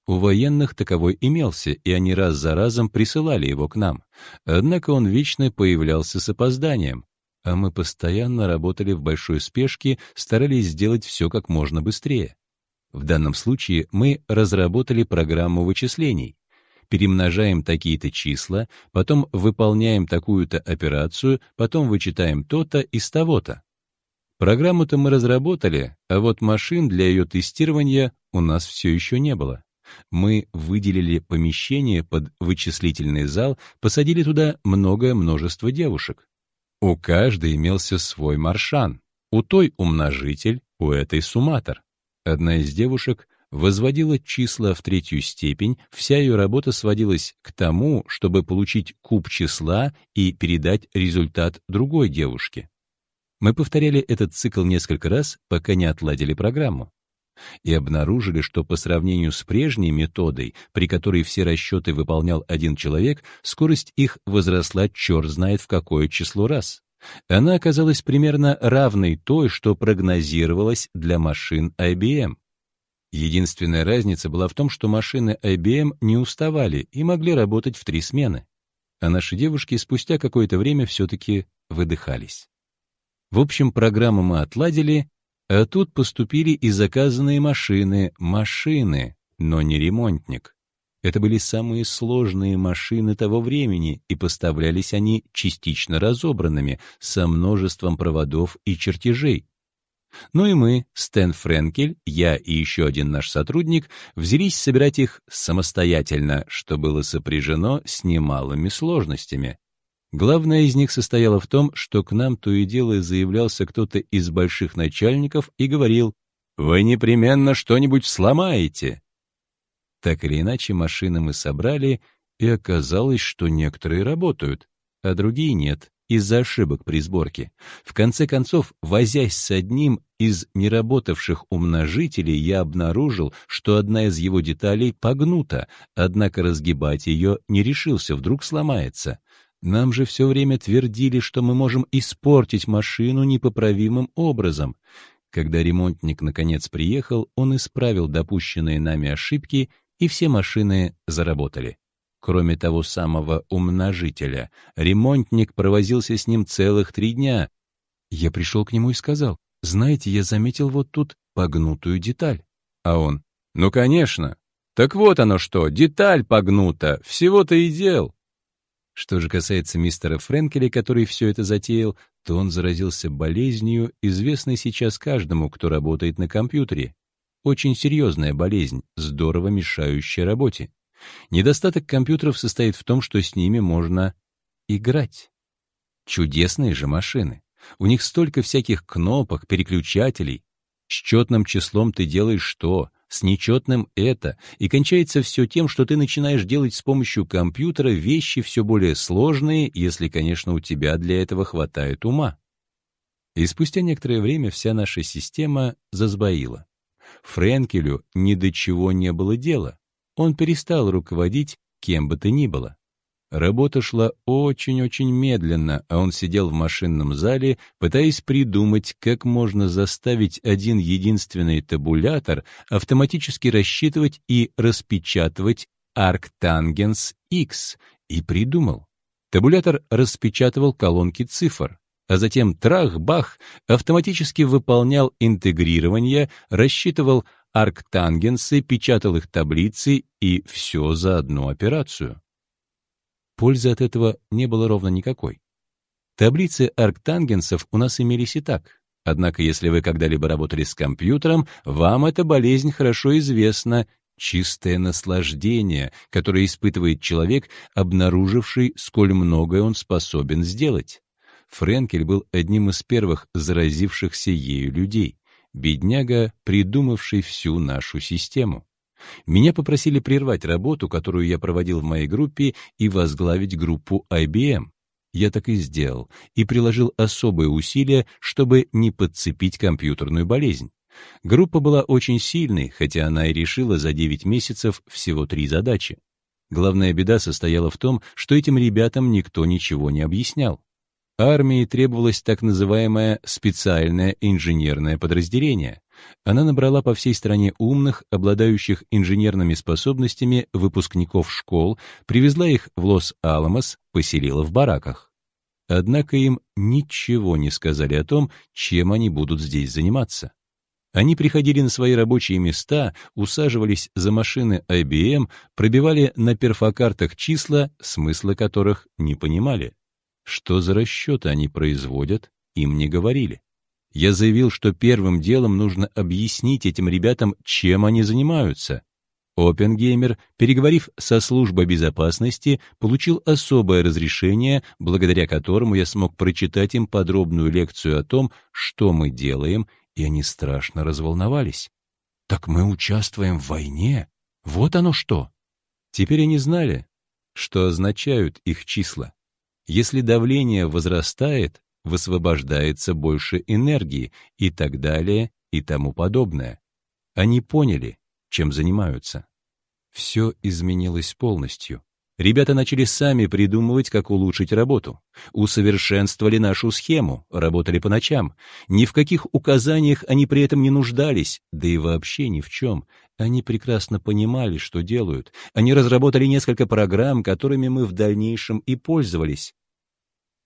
У военных таковой имелся, и они раз за разом присылали его к нам. Однако он вечно появлялся с опозданием, а мы постоянно работали в большой спешке, старались сделать все как можно быстрее. В данном случае мы разработали программу вычислений. Перемножаем такие-то числа, потом выполняем такую-то операцию, потом вычитаем то-то из того-то. Программу-то мы разработали, а вот машин для ее тестирования у нас все еще не было. Мы выделили помещение под вычислительный зал, посадили туда многое множество девушек. У каждой имелся свой маршан. У той умножитель, у этой сумматор. Одна из девушек возводила числа в третью степень, вся ее работа сводилась к тому, чтобы получить куб числа и передать результат другой девушке. Мы повторяли этот цикл несколько раз, пока не отладили программу. И обнаружили, что по сравнению с прежней методой, при которой все расчеты выполнял один человек, скорость их возросла черт знает в какое число раз. Она оказалась примерно равной той, что прогнозировалось для машин IBM. Единственная разница была в том, что машины IBM не уставали и могли работать в три смены. А наши девушки спустя какое-то время все-таки выдыхались. В общем, программу мы отладили, а тут поступили и заказанные машины, машины, но не ремонтник. Это были самые сложные машины того времени, и поставлялись они частично разобранными, со множеством проводов и чертежей. Ну и мы, Стэн Френкель, я и еще один наш сотрудник, взялись собирать их самостоятельно, что было сопряжено с немалыми сложностями. Главное из них состояло в том, что к нам то и дело заявлялся кто-то из больших начальников и говорил «Вы непременно что-нибудь сломаете». Так или иначе, машины мы собрали, и оказалось, что некоторые работают, а другие нет, из-за ошибок при сборке. В конце концов, возясь с одним из неработавших умножителей, я обнаружил, что одна из его деталей погнута, однако разгибать ее не решился, вдруг сломается. Нам же все время твердили, что мы можем испортить машину непоправимым образом. Когда ремонтник наконец приехал, он исправил допущенные нами ошибки, и все машины заработали. Кроме того самого умножителя, ремонтник провозился с ним целых три дня. Я пришел к нему и сказал, «Знаете, я заметил вот тут погнутую деталь». А он, «Ну, конечно. Так вот оно что, деталь погнута, всего-то и дел». Что же касается мистера Френкеля, который все это затеял, то он заразился болезнью, известной сейчас каждому, кто работает на компьютере. Очень серьезная болезнь, здорово мешающая работе. Недостаток компьютеров состоит в том, что с ними можно играть. Чудесные же машины. У них столько всяких кнопок, переключателей. С четным числом ты делаешь что, с нечетным это, и кончается все тем, что ты начинаешь делать с помощью компьютера вещи все более сложные, если, конечно, у тебя для этого хватает ума. И спустя некоторое время вся наша система засбоила. Френкелю ни до чего не было дела. Он перестал руководить кем бы то ни было. Работа шла очень-очень медленно, а он сидел в машинном зале, пытаясь придумать, как можно заставить один единственный табулятор автоматически рассчитывать и распечатывать арктангенс X, и придумал. Табулятор распечатывал колонки цифр, а затем трах-бах автоматически выполнял интегрирование, рассчитывал арктангенсы, печатал их таблицы и все за одну операцию. Пользы от этого не было ровно никакой. Таблицы арктангенсов у нас имелись и так. Однако, если вы когда-либо работали с компьютером, вам эта болезнь хорошо известна, чистое наслаждение, которое испытывает человек, обнаруживший, сколь многое он способен сделать. Френкель был одним из первых заразившихся ею людей, бедняга, придумавший всю нашу систему. Меня попросили прервать работу, которую я проводил в моей группе, и возглавить группу IBM. Я так и сделал, и приложил особые усилия, чтобы не подцепить компьютерную болезнь. Группа была очень сильной, хотя она и решила за 9 месяцев всего три задачи. Главная беда состояла в том, что этим ребятам никто ничего не объяснял. Армии требовалось так называемое специальное инженерное подразделение. Она набрала по всей стране умных, обладающих инженерными способностями выпускников школ, привезла их в Лос-Аламос, поселила в бараках. Однако им ничего не сказали о том, чем они будут здесь заниматься. Они приходили на свои рабочие места, усаживались за машины IBM, пробивали на перфокартах числа, смысла которых не понимали. Что за расчеты они производят, им не говорили. Я заявил, что первым делом нужно объяснить этим ребятам, чем они занимаются. Опенгеймер, переговорив со службой безопасности, получил особое разрешение, благодаря которому я смог прочитать им подробную лекцию о том, что мы делаем, и они страшно разволновались. «Так мы участвуем в войне? Вот оно что!» Теперь они знали, что означают их числа. Если давление возрастает, высвобождается больше энергии и так далее и тому подобное. Они поняли, чем занимаются. Все изменилось полностью. Ребята начали сами придумывать, как улучшить работу. Усовершенствовали нашу схему, работали по ночам. Ни в каких указаниях они при этом не нуждались, да и вообще ни в чем. Они прекрасно понимали, что делают. Они разработали несколько программ, которыми мы в дальнейшем и пользовались.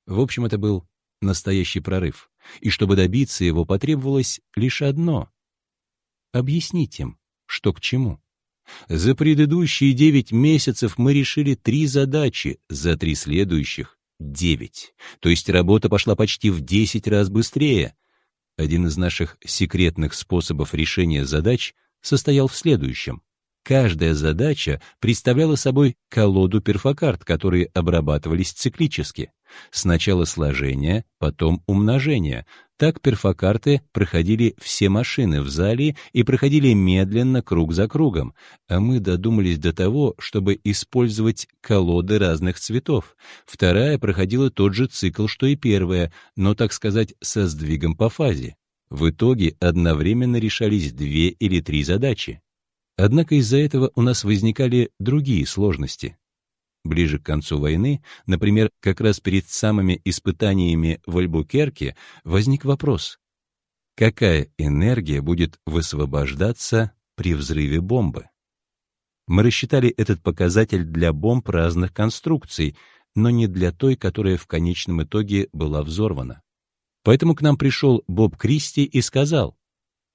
В общем, это был настоящий прорыв. И чтобы добиться его, потребовалось лишь одно — объяснить им, что к чему. За предыдущие девять месяцев мы решили три задачи, за три следующих — девять. То есть работа пошла почти в десять раз быстрее. Один из наших секретных способов решения задач состоял в следующем. Каждая задача представляла собой колоду перфокарт, которые обрабатывались циклически. Сначала сложение, потом умножение. Так перфокарты проходили все машины в зале и проходили медленно круг за кругом, а мы додумались до того, чтобы использовать колоды разных цветов. Вторая проходила тот же цикл, что и первая, но, так сказать, со сдвигом по фазе. В итоге одновременно решались две или три задачи. Однако из-за этого у нас возникали другие сложности. Ближе к концу войны, например, как раз перед самыми испытаниями в Альбукерке, возник вопрос, какая энергия будет высвобождаться при взрыве бомбы? Мы рассчитали этот показатель для бомб разных конструкций, но не для той, которая в конечном итоге была взорвана. Поэтому к нам пришел Боб Кристи и сказал,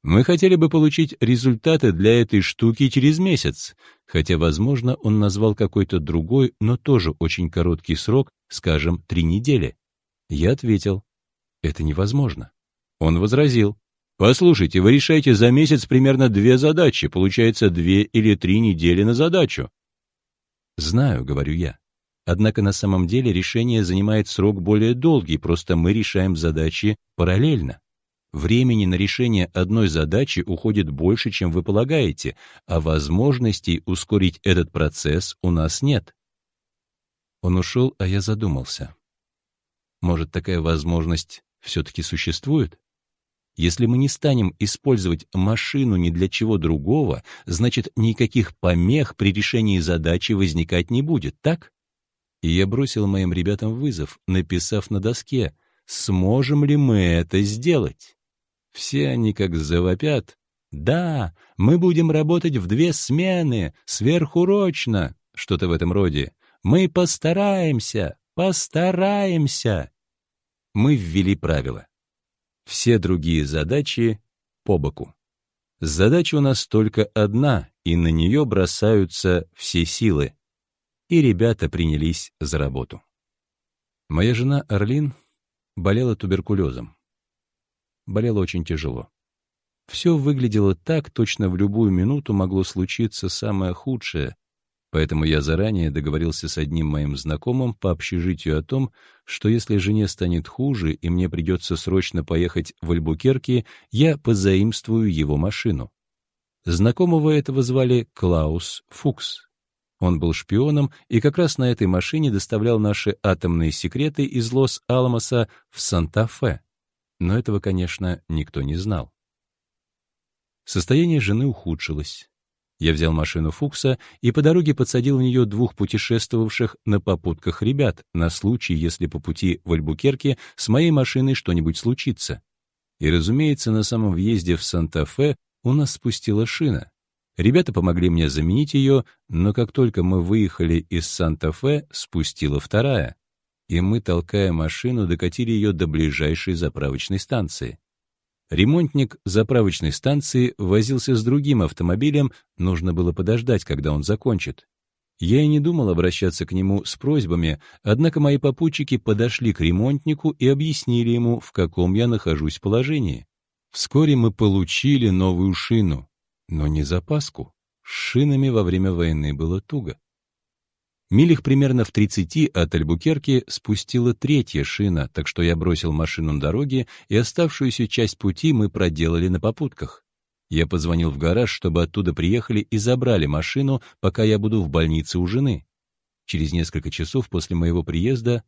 мы хотели бы получить результаты для этой штуки через месяц, хотя, возможно, он назвал какой-то другой, но тоже очень короткий срок, скажем, три недели. Я ответил, это невозможно. Он возразил, послушайте, вы решаете за месяц примерно две задачи, получается две или три недели на задачу. Знаю, говорю я. Однако на самом деле решение занимает срок более долгий, просто мы решаем задачи параллельно. Времени на решение одной задачи уходит больше, чем вы полагаете, а возможностей ускорить этот процесс у нас нет. Он ушел, а я задумался. Может, такая возможность все-таки существует? Если мы не станем использовать машину ни для чего другого, значит, никаких помех при решении задачи возникать не будет, так? И я бросил моим ребятам вызов, написав на доске, сможем ли мы это сделать? Все они как завопят. «Да, мы будем работать в две смены, сверхурочно!» Что-то в этом роде. «Мы постараемся, постараемся!» Мы ввели правила. Все другие задачи по боку. Задача у нас только одна, и на нее бросаются все силы. И ребята принялись за работу. Моя жена Орлин болела туберкулезом болело очень тяжело. Все выглядело так, точно в любую минуту могло случиться самое худшее, поэтому я заранее договорился с одним моим знакомым по общежитию о том, что если жене станет хуже и мне придется срочно поехать в Альбукерке, я позаимствую его машину. Знакомого этого звали Клаус Фукс. Он был шпионом и как раз на этой машине доставлял наши атомные секреты из Лос-Аламоса в Санта-Фе но этого, конечно, никто не знал. Состояние жены ухудшилось. Я взял машину Фукса и по дороге подсадил в нее двух путешествовавших на попутках ребят на случай, если по пути в Альбукерке с моей машиной что-нибудь случится. И, разумеется, на самом въезде в Санта-Фе у нас спустила шина. Ребята помогли мне заменить ее, но как только мы выехали из Санта-Фе, спустила вторая и мы, толкая машину, докатили ее до ближайшей заправочной станции. Ремонтник заправочной станции возился с другим автомобилем, нужно было подождать, когда он закончит. Я и не думал обращаться к нему с просьбами, однако мои попутчики подошли к ремонтнику и объяснили ему, в каком я нахожусь положении. Вскоре мы получили новую шину, но не запаску. С шинами во время войны было туго. Милях примерно в 30 от Альбукерки спустила третья шина, так что я бросил машину на дороге, и оставшуюся часть пути мы проделали на попутках. Я позвонил в гараж, чтобы оттуда приехали и забрали машину, пока я буду в больнице у жены. Через несколько часов после моего приезда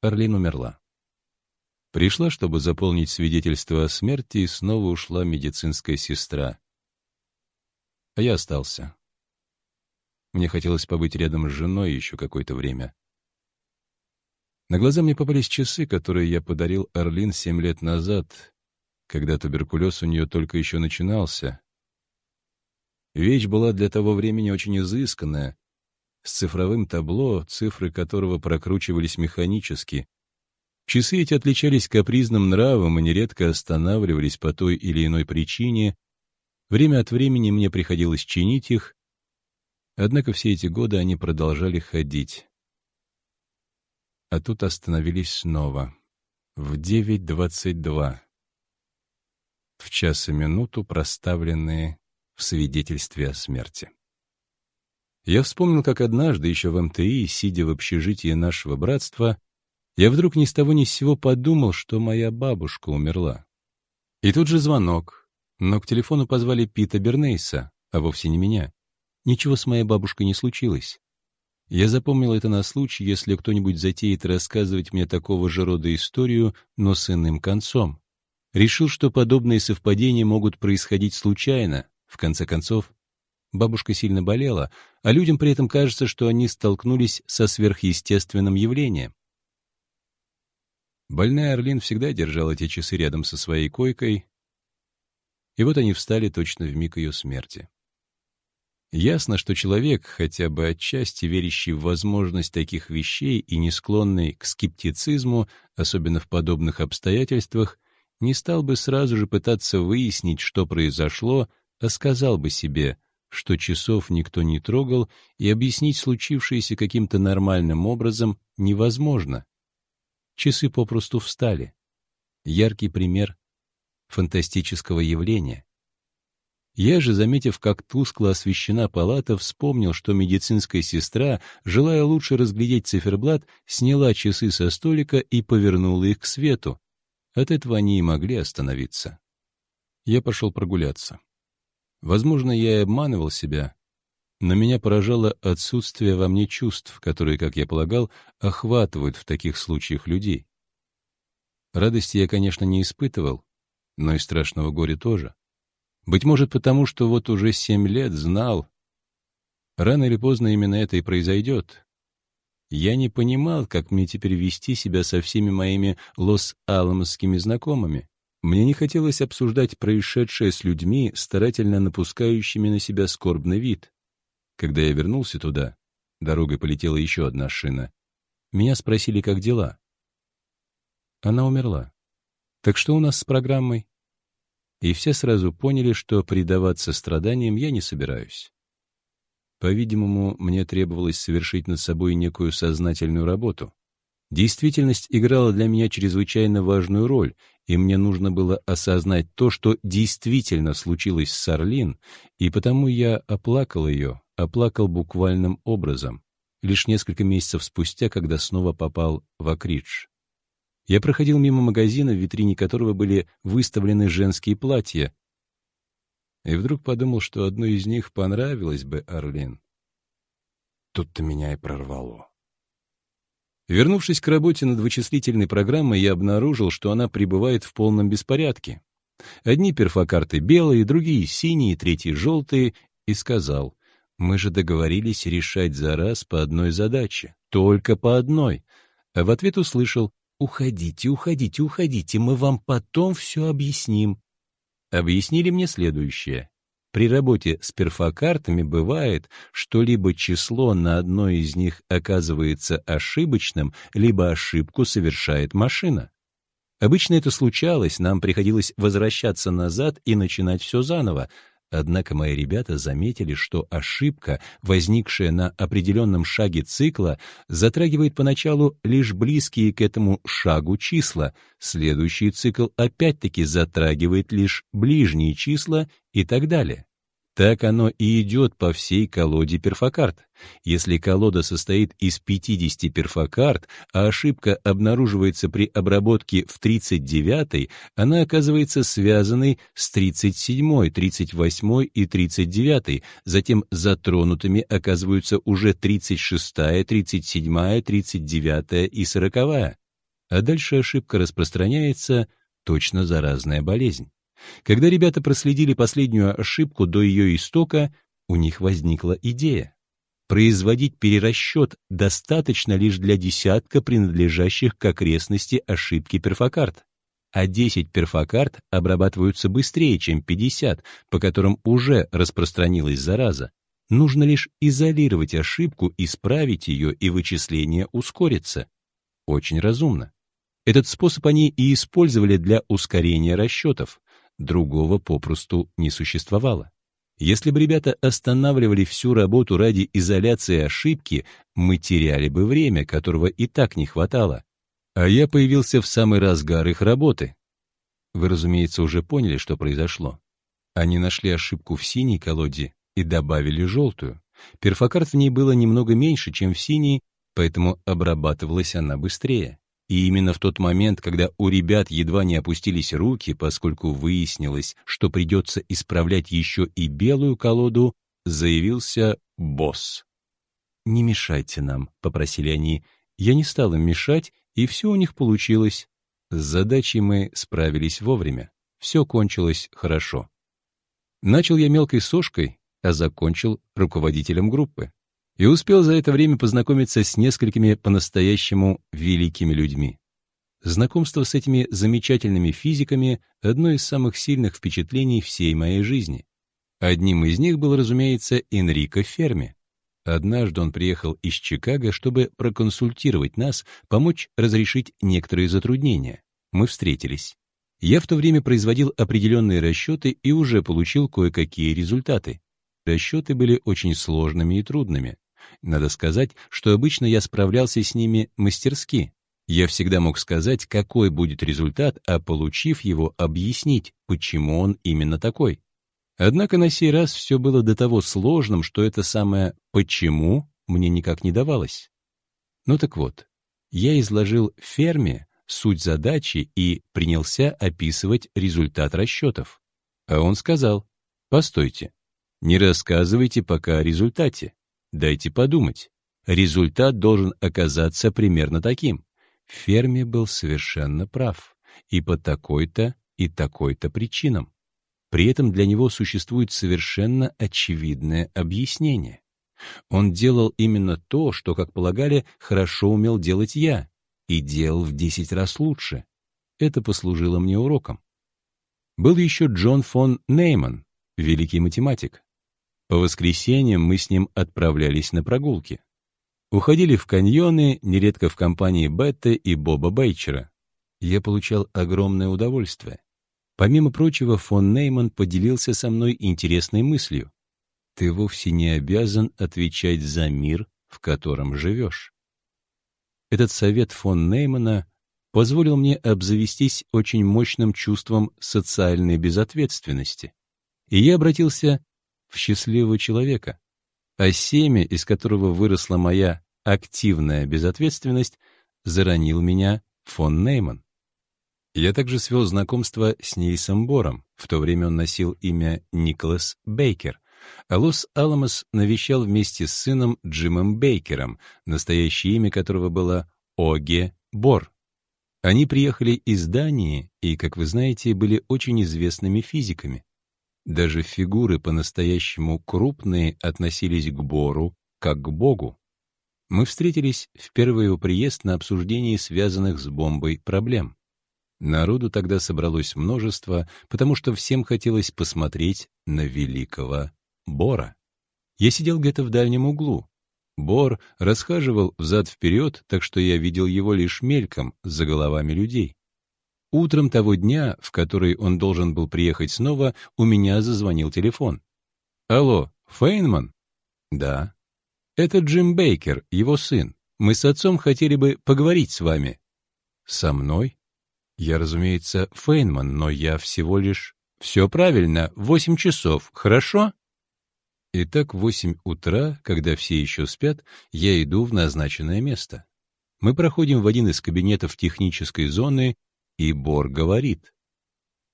Орлин умерла. Пришла, чтобы заполнить свидетельство о смерти, и снова ушла медицинская сестра. А я остался. Мне хотелось побыть рядом с женой еще какое-то время. На глаза мне попались часы, которые я подарил Орлин семь лет назад, когда туберкулез у нее только еще начинался. Вещь была для того времени очень изысканная, с цифровым табло, цифры которого прокручивались механически. Часы эти отличались капризным нравом и нередко останавливались по той или иной причине. Время от времени мне приходилось чинить их, однако все эти годы они продолжали ходить. А тут остановились снова. В 9.22 в час и минуту, проставленные в свидетельстве о смерти. Я вспомнил, как однажды, еще в МТИ, сидя в общежитии нашего братства, я вдруг ни с того ни с сего подумал, что моя бабушка умерла. И тут же звонок, но к телефону позвали Пита Бернейса, а вовсе не меня. Ничего с моей бабушкой не случилось. Я запомнил это на случай, если кто-нибудь затеет рассказывать мне такого же рода историю, но с иным концом. Решил, что подобные совпадения могут происходить случайно. В конце концов, бабушка сильно болела, а людям при этом кажется, что они столкнулись со сверхъестественным явлением. Больная Орлин всегда держала эти часы рядом со своей койкой, и вот они встали точно в миг ее смерти. Ясно, что человек, хотя бы отчасти верящий в возможность таких вещей и не склонный к скептицизму, особенно в подобных обстоятельствах, не стал бы сразу же пытаться выяснить, что произошло, а сказал бы себе, что часов никто не трогал, и объяснить случившееся каким-то нормальным образом невозможно. Часы попросту встали. Яркий пример фантастического явления. Я же, заметив, как тускло освещена палата, вспомнил, что медицинская сестра, желая лучше разглядеть циферблат, сняла часы со столика и повернула их к свету. От этого они и могли остановиться. Я пошел прогуляться. Возможно, я и обманывал себя, но меня поражало отсутствие во мне чувств, которые, как я полагал, охватывают в таких случаях людей. Радости я, конечно, не испытывал, но и страшного горя тоже. Быть может, потому что вот уже семь лет знал, рано или поздно именно это и произойдет, я не понимал, как мне теперь вести себя со всеми моими лос-аламосскими знакомыми. Мне не хотелось обсуждать происшедшее с людьми, старательно напускающими на себя скорбный вид. Когда я вернулся туда, дорогой полетела еще одна шина. Меня спросили, как дела. Она умерла. Так что у нас с программой? И все сразу поняли, что предаваться страданиям я не собираюсь. По-видимому, мне требовалось совершить над собой некую сознательную работу. Действительность играла для меня чрезвычайно важную роль, и мне нужно было осознать то, что действительно случилось с Орлин, и потому я оплакал ее, оплакал буквальным образом, лишь несколько месяцев спустя, когда снова попал в Акридж. Я проходил мимо магазина, в витрине которого были выставлены женские платья, и вдруг подумал, что одно из них понравилось бы Орлин. Тут-то меня и прорвало. Вернувшись к работе над вычислительной программой, я обнаружил, что она пребывает в полном беспорядке. Одни перфокарты белые, другие синие, третьи желтые, и сказал, мы же договорились решать за раз по одной задаче, только по одной. А в ответ услышал, уходите, уходите, уходите, мы вам потом все объясним объяснили мне следующее. При работе с перфокартами бывает, что либо число на одной из них оказывается ошибочным, либо ошибку совершает машина. Обычно это случалось, нам приходилось возвращаться назад и начинать все заново, Однако мои ребята заметили, что ошибка, возникшая на определенном шаге цикла, затрагивает поначалу лишь близкие к этому шагу числа, следующий цикл опять-таки затрагивает лишь ближние числа и так далее. Так оно и идет по всей колоде перфокарт. Если колода состоит из 50 перфокарт, а ошибка обнаруживается при обработке в 39-й, она оказывается связанной с 37-й, 38-й и 39-й, затем затронутыми оказываются уже 36-я, 37-я, 39-я и 40-я. А дальше ошибка распространяется точно заразная болезнь. Когда ребята проследили последнюю ошибку до ее истока, у них возникла идея. Производить перерасчет достаточно лишь для десятка принадлежащих к окрестности ошибки перфокарт. А 10 перфокарт обрабатываются быстрее, чем 50, по которым уже распространилась зараза. Нужно лишь изолировать ошибку, исправить ее, и вычисление ускорится. Очень разумно. Этот способ они и использовали для ускорения расчетов. Другого попросту не существовало. Если бы ребята останавливали всю работу ради изоляции ошибки, мы теряли бы время, которого и так не хватало. А я появился в самый разгар их работы. Вы, разумеется, уже поняли, что произошло. Они нашли ошибку в синей колоде и добавили желтую. Перфокарт в ней было немного меньше, чем в синей, поэтому обрабатывалась она быстрее. И именно в тот момент, когда у ребят едва не опустились руки, поскольку выяснилось, что придется исправлять еще и белую колоду, заявился босс. «Не мешайте нам», — попросили они. Я не стал им мешать, и все у них получилось. С задачей мы справились вовремя. Все кончилось хорошо. Начал я мелкой сошкой, а закончил руководителем группы и успел за это время познакомиться с несколькими по-настоящему великими людьми. Знакомство с этими замечательными физиками — одно из самых сильных впечатлений всей моей жизни. Одним из них был, разумеется, Энрико Ферми. Однажды он приехал из Чикаго, чтобы проконсультировать нас, помочь разрешить некоторые затруднения. Мы встретились. Я в то время производил определенные расчеты и уже получил кое-какие результаты. Расчеты были очень сложными и трудными. Надо сказать, что обычно я справлялся с ними мастерски. Я всегда мог сказать, какой будет результат, а получив его, объяснить, почему он именно такой. Однако на сей раз все было до того сложным, что это самое «почему» мне никак не давалось. Ну так вот, я изложил ферме суть задачи и принялся описывать результат расчетов. А он сказал, «Постойте, не рассказывайте пока о результате. Дайте подумать. Результат должен оказаться примерно таким. Ферми был совершенно прав. И по такой-то и такой-то причинам. При этом для него существует совершенно очевидное объяснение. Он делал именно то, что, как полагали, хорошо умел делать я, и делал в десять раз лучше. Это послужило мне уроком. Был еще Джон фон Нейман, великий математик. По воскресеньям мы с ним отправлялись на прогулки. Уходили в каньоны, нередко в компании Бетты и Боба Бейчера. Я получал огромное удовольствие. Помимо прочего, фон Нейман поделился со мной интересной мыслью. Ты вовсе не обязан отвечать за мир, в котором живешь. Этот совет фон Неймана позволил мне обзавестись очень мощным чувством социальной безответственности. И я обратился в счастливого человека, а семя, из которого выросла моя активная безответственность, заронил меня фон Нейман. Я также свел знакомство с Нильсом Бором, в то время он носил имя Николас Бейкер, а Лос-Аламос навещал вместе с сыном Джимом Бейкером, настоящее имя которого было Оге Бор. Они приехали из Дании и, как вы знаете, были очень известными физиками. Даже фигуры по-настоящему крупные относились к Бору как к Богу. Мы встретились в первый его приезд на обсуждении связанных с бомбой проблем. Народу тогда собралось множество, потому что всем хотелось посмотреть на великого Бора. Я сидел где-то в дальнем углу. Бор расхаживал взад-вперед, так что я видел его лишь мельком за головами людей. Утром того дня, в который он должен был приехать снова, у меня зазвонил телефон. «Алло, Фейнман?» «Да». «Это Джим Бейкер, его сын. Мы с отцом хотели бы поговорить с вами». «Со мной?» «Я, разумеется, Фейнман, но я всего лишь...» «Все правильно, восемь часов, хорошо?» Итак, в восемь утра, когда все еще спят, я иду в назначенное место. Мы проходим в один из кабинетов технической зоны, и Бор говорит.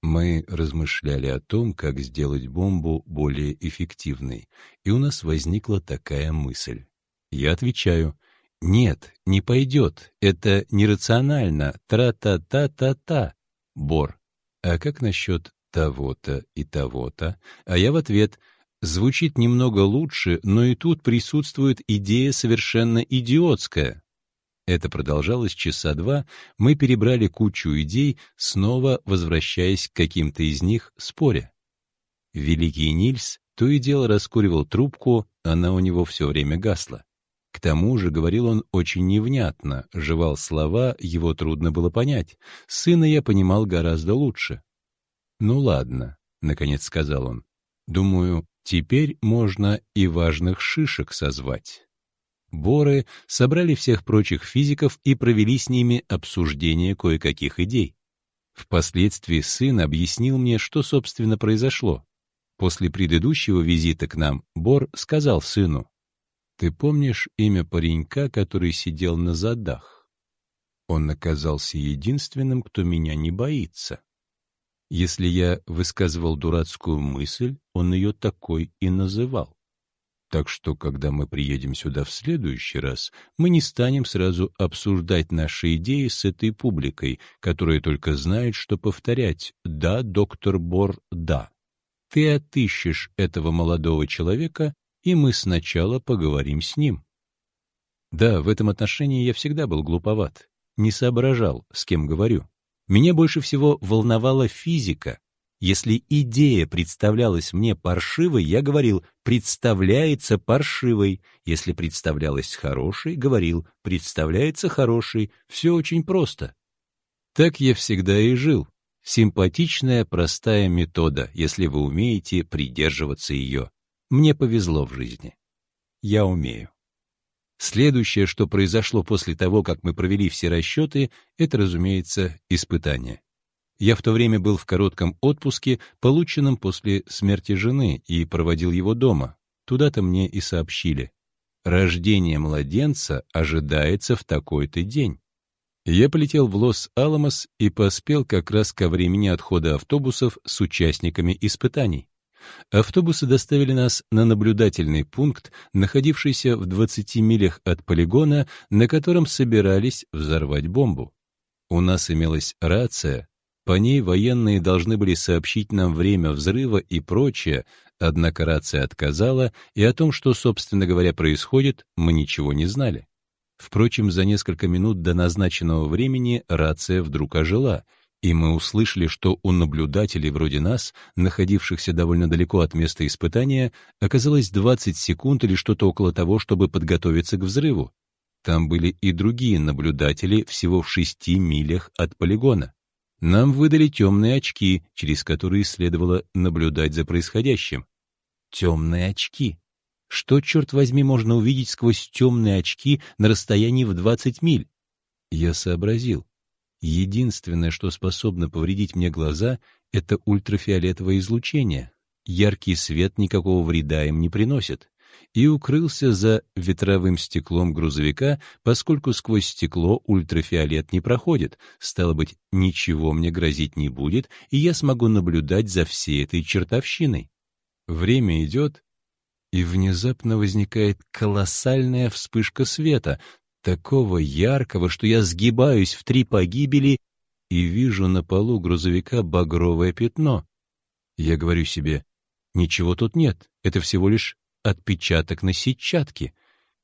Мы размышляли о том, как сделать бомбу более эффективной, и у нас возникла такая мысль. Я отвечаю, нет, не пойдет, это нерационально, тра-та-та-та-та. Бор, а как насчет того-то и того-то? А я в ответ, звучит немного лучше, но и тут присутствует идея совершенно идиотская. Это продолжалось часа два, мы перебрали кучу идей, снова возвращаясь к каким-то из них, споря. Великий Нильс то и дело раскуривал трубку, она у него все время гасла. К тому же, говорил он очень невнятно, жевал слова, его трудно было понять. Сына я понимал гораздо лучше. «Ну ладно», — наконец сказал он. «Думаю, теперь можно и важных шишек созвать». Боры собрали всех прочих физиков и провели с ними обсуждение кое-каких идей. Впоследствии сын объяснил мне, что, собственно, произошло. После предыдущего визита к нам Бор сказал сыну, «Ты помнишь имя паренька, который сидел на задах? Он оказался единственным, кто меня не боится. Если я высказывал дурацкую мысль, он ее такой и называл. Так что, когда мы приедем сюда в следующий раз, мы не станем сразу обсуждать наши идеи с этой публикой, которая только знает, что повторять «да, доктор Бор, да». Ты отыщешь этого молодого человека, и мы сначала поговорим с ним. Да, в этом отношении я всегда был глуповат, не соображал, с кем говорю. Меня больше всего волновала физика, если идея представлялась мне паршивой, я говорил «представляется паршивой». Если представлялась хорошей, говорил «представляется хорошей». Все очень просто. Так я всегда и жил. Симпатичная, простая метода, если вы умеете придерживаться ее. Мне повезло в жизни. Я умею. Следующее, что произошло после того, как мы провели все расчеты, это, разумеется, испытание. Я в то время был в коротком отпуске, полученном после смерти жены, и проводил его дома. Туда-то мне и сообщили. Рождение младенца ожидается в такой-то день. Я полетел в Лос-Аламос и поспел как раз ко времени отхода автобусов с участниками испытаний. Автобусы доставили нас на наблюдательный пункт, находившийся в 20 милях от полигона, на котором собирались взорвать бомбу. У нас имелась рация, по ней военные должны были сообщить нам время взрыва и прочее, однако рация отказала, и о том, что, собственно говоря, происходит, мы ничего не знали. Впрочем, за несколько минут до назначенного времени рация вдруг ожила, и мы услышали, что у наблюдателей вроде нас, находившихся довольно далеко от места испытания, оказалось 20 секунд или что-то около того, чтобы подготовиться к взрыву. Там были и другие наблюдатели всего в шести милях от полигона. Нам выдали темные очки, через которые следовало наблюдать за происходящим. Темные очки. Что, черт возьми, можно увидеть сквозь темные очки на расстоянии в 20 миль? Я сообразил. Единственное, что способно повредить мне глаза, это ультрафиолетовое излучение. Яркий свет никакого вреда им не приносит и укрылся за ветровым стеклом грузовика, поскольку сквозь стекло ультрафиолет не проходит, стало быть, ничего мне грозить не будет, и я смогу наблюдать за всей этой чертовщиной. Время идет, и внезапно возникает колоссальная вспышка света, такого яркого, что я сгибаюсь в три погибели и вижу на полу грузовика багровое пятно. Я говорю себе, ничего тут нет, это всего лишь отпечаток на сетчатке.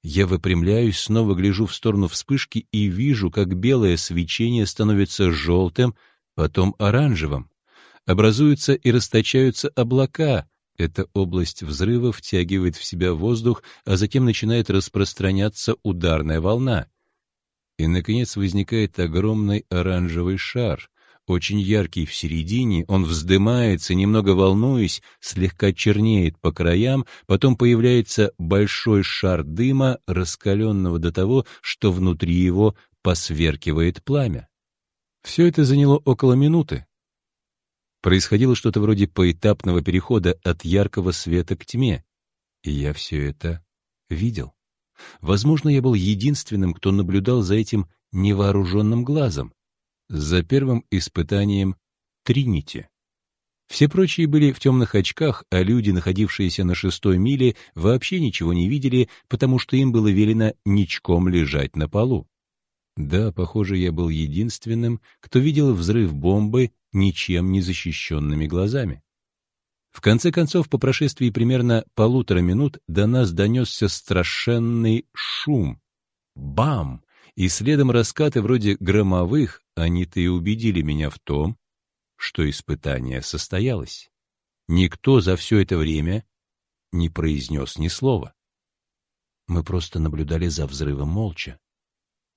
Я выпрямляюсь, снова гляжу в сторону вспышки и вижу, как белое свечение становится желтым, потом оранжевым. Образуются и расточаются облака. Эта область взрыва втягивает в себя воздух, а затем начинает распространяться ударная волна. И, наконец, возникает огромный оранжевый шар. Очень яркий в середине, он вздымается, немного волнуясь, слегка чернеет по краям, потом появляется большой шар дыма, раскаленного до того, что внутри его посверкивает пламя. Все это заняло около минуты. Происходило что-то вроде поэтапного перехода от яркого света к тьме, и я все это видел. Возможно, я был единственным, кто наблюдал за этим невооруженным глазом, за первым испытанием Тринити. Все прочие были в темных очках, а люди, находившиеся на шестой миле, вообще ничего не видели, потому что им было велено ничком лежать на полу. Да, похоже, я был единственным, кто видел взрыв бомбы ничем не защищенными глазами. В конце концов, по прошествии примерно полутора минут до нас донесся страшенный шум. Бам! И следом раскаты вроде громовых, они-то и убедили меня в том, что испытание состоялось. Никто за все это время не произнес ни слова. Мы просто наблюдали за взрывом молча.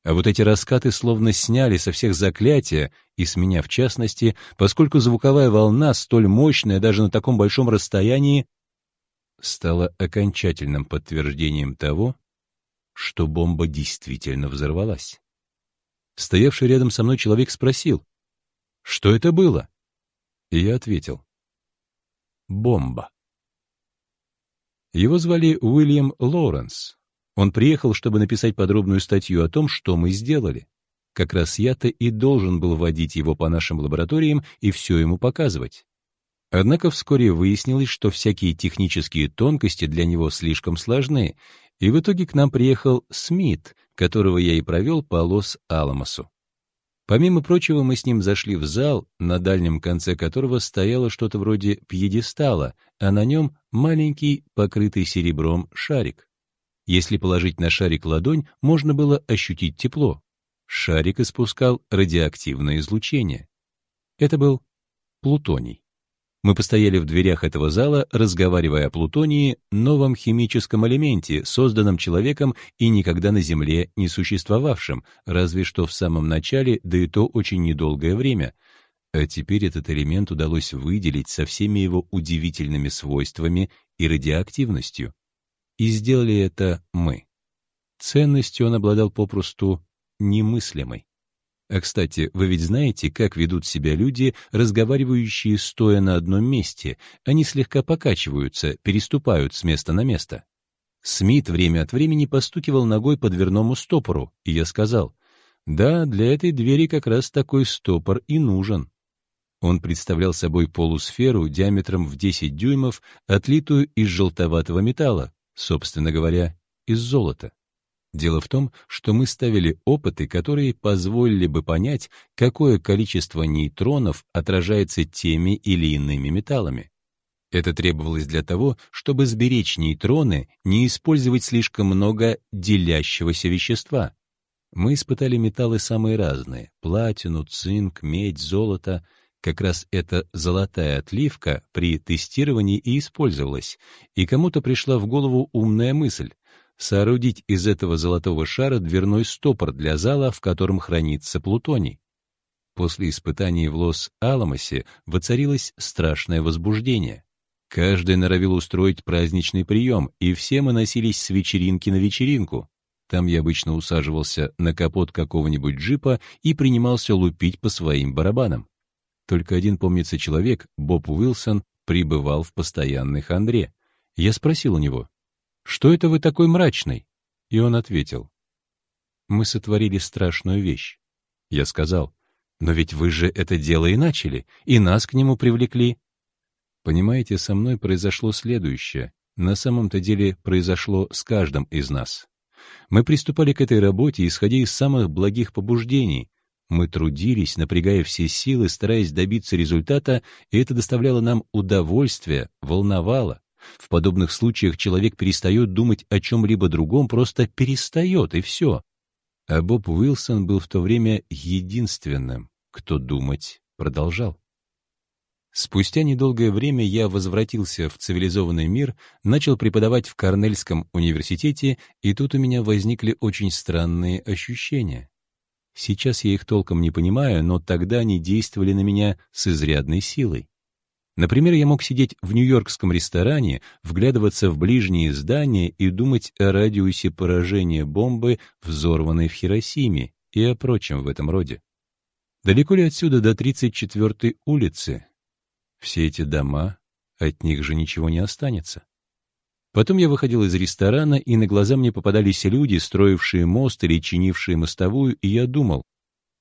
А вот эти раскаты словно сняли со всех заклятия, и с меня в частности, поскольку звуковая волна, столь мощная даже на таком большом расстоянии, стала окончательным подтверждением того, что бомба действительно взорвалась. Стоявший рядом со мной человек спросил, что это было? И я ответил, бомба. Его звали Уильям Лоуренс. Он приехал, чтобы написать подробную статью о том, что мы сделали. Как раз я-то и должен был водить его по нашим лабораториям и все ему показывать. Однако вскоре выяснилось, что всякие технические тонкости для него слишком сложны, и в итоге к нам приехал Смит, которого я и провел по Лос-Аламосу. Помимо прочего, мы с ним зашли в зал, на дальнем конце которого стояло что-то вроде пьедестала, а на нем маленький, покрытый серебром, шарик. Если положить на шарик ладонь, можно было ощутить тепло. Шарик испускал радиоактивное излучение. Это был плутоний. Мы постояли в дверях этого зала, разговаривая о плутонии, новом химическом элементе, созданном человеком и никогда на Земле не существовавшем, разве что в самом начале, да и то очень недолгое время. А теперь этот элемент удалось выделить со всеми его удивительными свойствами и радиоактивностью. И сделали это мы. Ценностью он обладал попросту немыслимой. А, кстати, вы ведь знаете, как ведут себя люди, разговаривающие стоя на одном месте. Они слегка покачиваются, переступают с места на место. Смит время от времени постукивал ногой по дверному стопору, и я сказал, «Да, для этой двери как раз такой стопор и нужен». Он представлял собой полусферу диаметром в 10 дюймов, отлитую из желтоватого металла, собственно говоря, из золота. Дело в том, что мы ставили опыты, которые позволили бы понять, какое количество нейтронов отражается теми или иными металлами. Это требовалось для того, чтобы сберечь нейтроны, не использовать слишком много делящегося вещества. Мы испытали металлы самые разные — платину, цинк, медь, золото. Как раз эта золотая отливка при тестировании и использовалась, и кому-то пришла в голову умная мысль соорудить из этого золотого шара дверной стопор для зала, в котором хранится плутоний. После испытаний в Лос-Аламосе воцарилось страшное возбуждение. Каждый норовил устроить праздничный прием, и все мы носились с вечеринки на вечеринку. Там я обычно усаживался на капот какого-нибудь джипа и принимался лупить по своим барабанам. Только один, помнится, человек, Боб Уилсон, пребывал в постоянной хандре. Я спросил у него, что это вы такой мрачный?» И он ответил, «Мы сотворили страшную вещь». Я сказал, «Но ведь вы же это дело и начали, и нас к нему привлекли». Понимаете, со мной произошло следующее. На самом-то деле произошло с каждым из нас. Мы приступали к этой работе, исходя из самых благих побуждений. Мы трудились, напрягая все силы, стараясь добиться результата, и это доставляло нам удовольствие, волновало. В подобных случаях человек перестает думать о чем-либо другом, просто перестает, и все. А Боб Уилсон был в то время единственным, кто думать продолжал. Спустя недолгое время я возвратился в цивилизованный мир, начал преподавать в Корнельском университете, и тут у меня возникли очень странные ощущения. Сейчас я их толком не понимаю, но тогда они действовали на меня с изрядной силой. Например, я мог сидеть в нью-йоркском ресторане, вглядываться в ближние здания и думать о радиусе поражения бомбы, взорванной в Хиросиме, и о прочем в этом роде. Далеко ли отсюда до 34-й улицы? Все эти дома, от них же ничего не останется. Потом я выходил из ресторана, и на глаза мне попадались люди, строившие мост или чинившие мостовую, и я думал,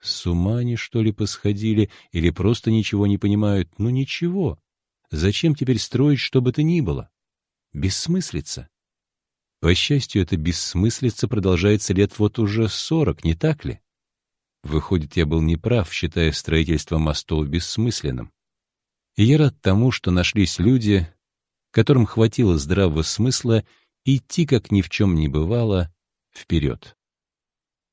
с ума они, что ли, посходили, или просто ничего не понимают? Ну ничего. Зачем теперь строить что бы то ни было? Бессмыслица. По счастью, эта бессмыслица продолжается лет вот уже сорок, не так ли? Выходит, я был неправ, считая строительство мостов бессмысленным. И я рад тому, что нашлись люди, которым хватило здравого смысла идти, как ни в чем не бывало, вперед.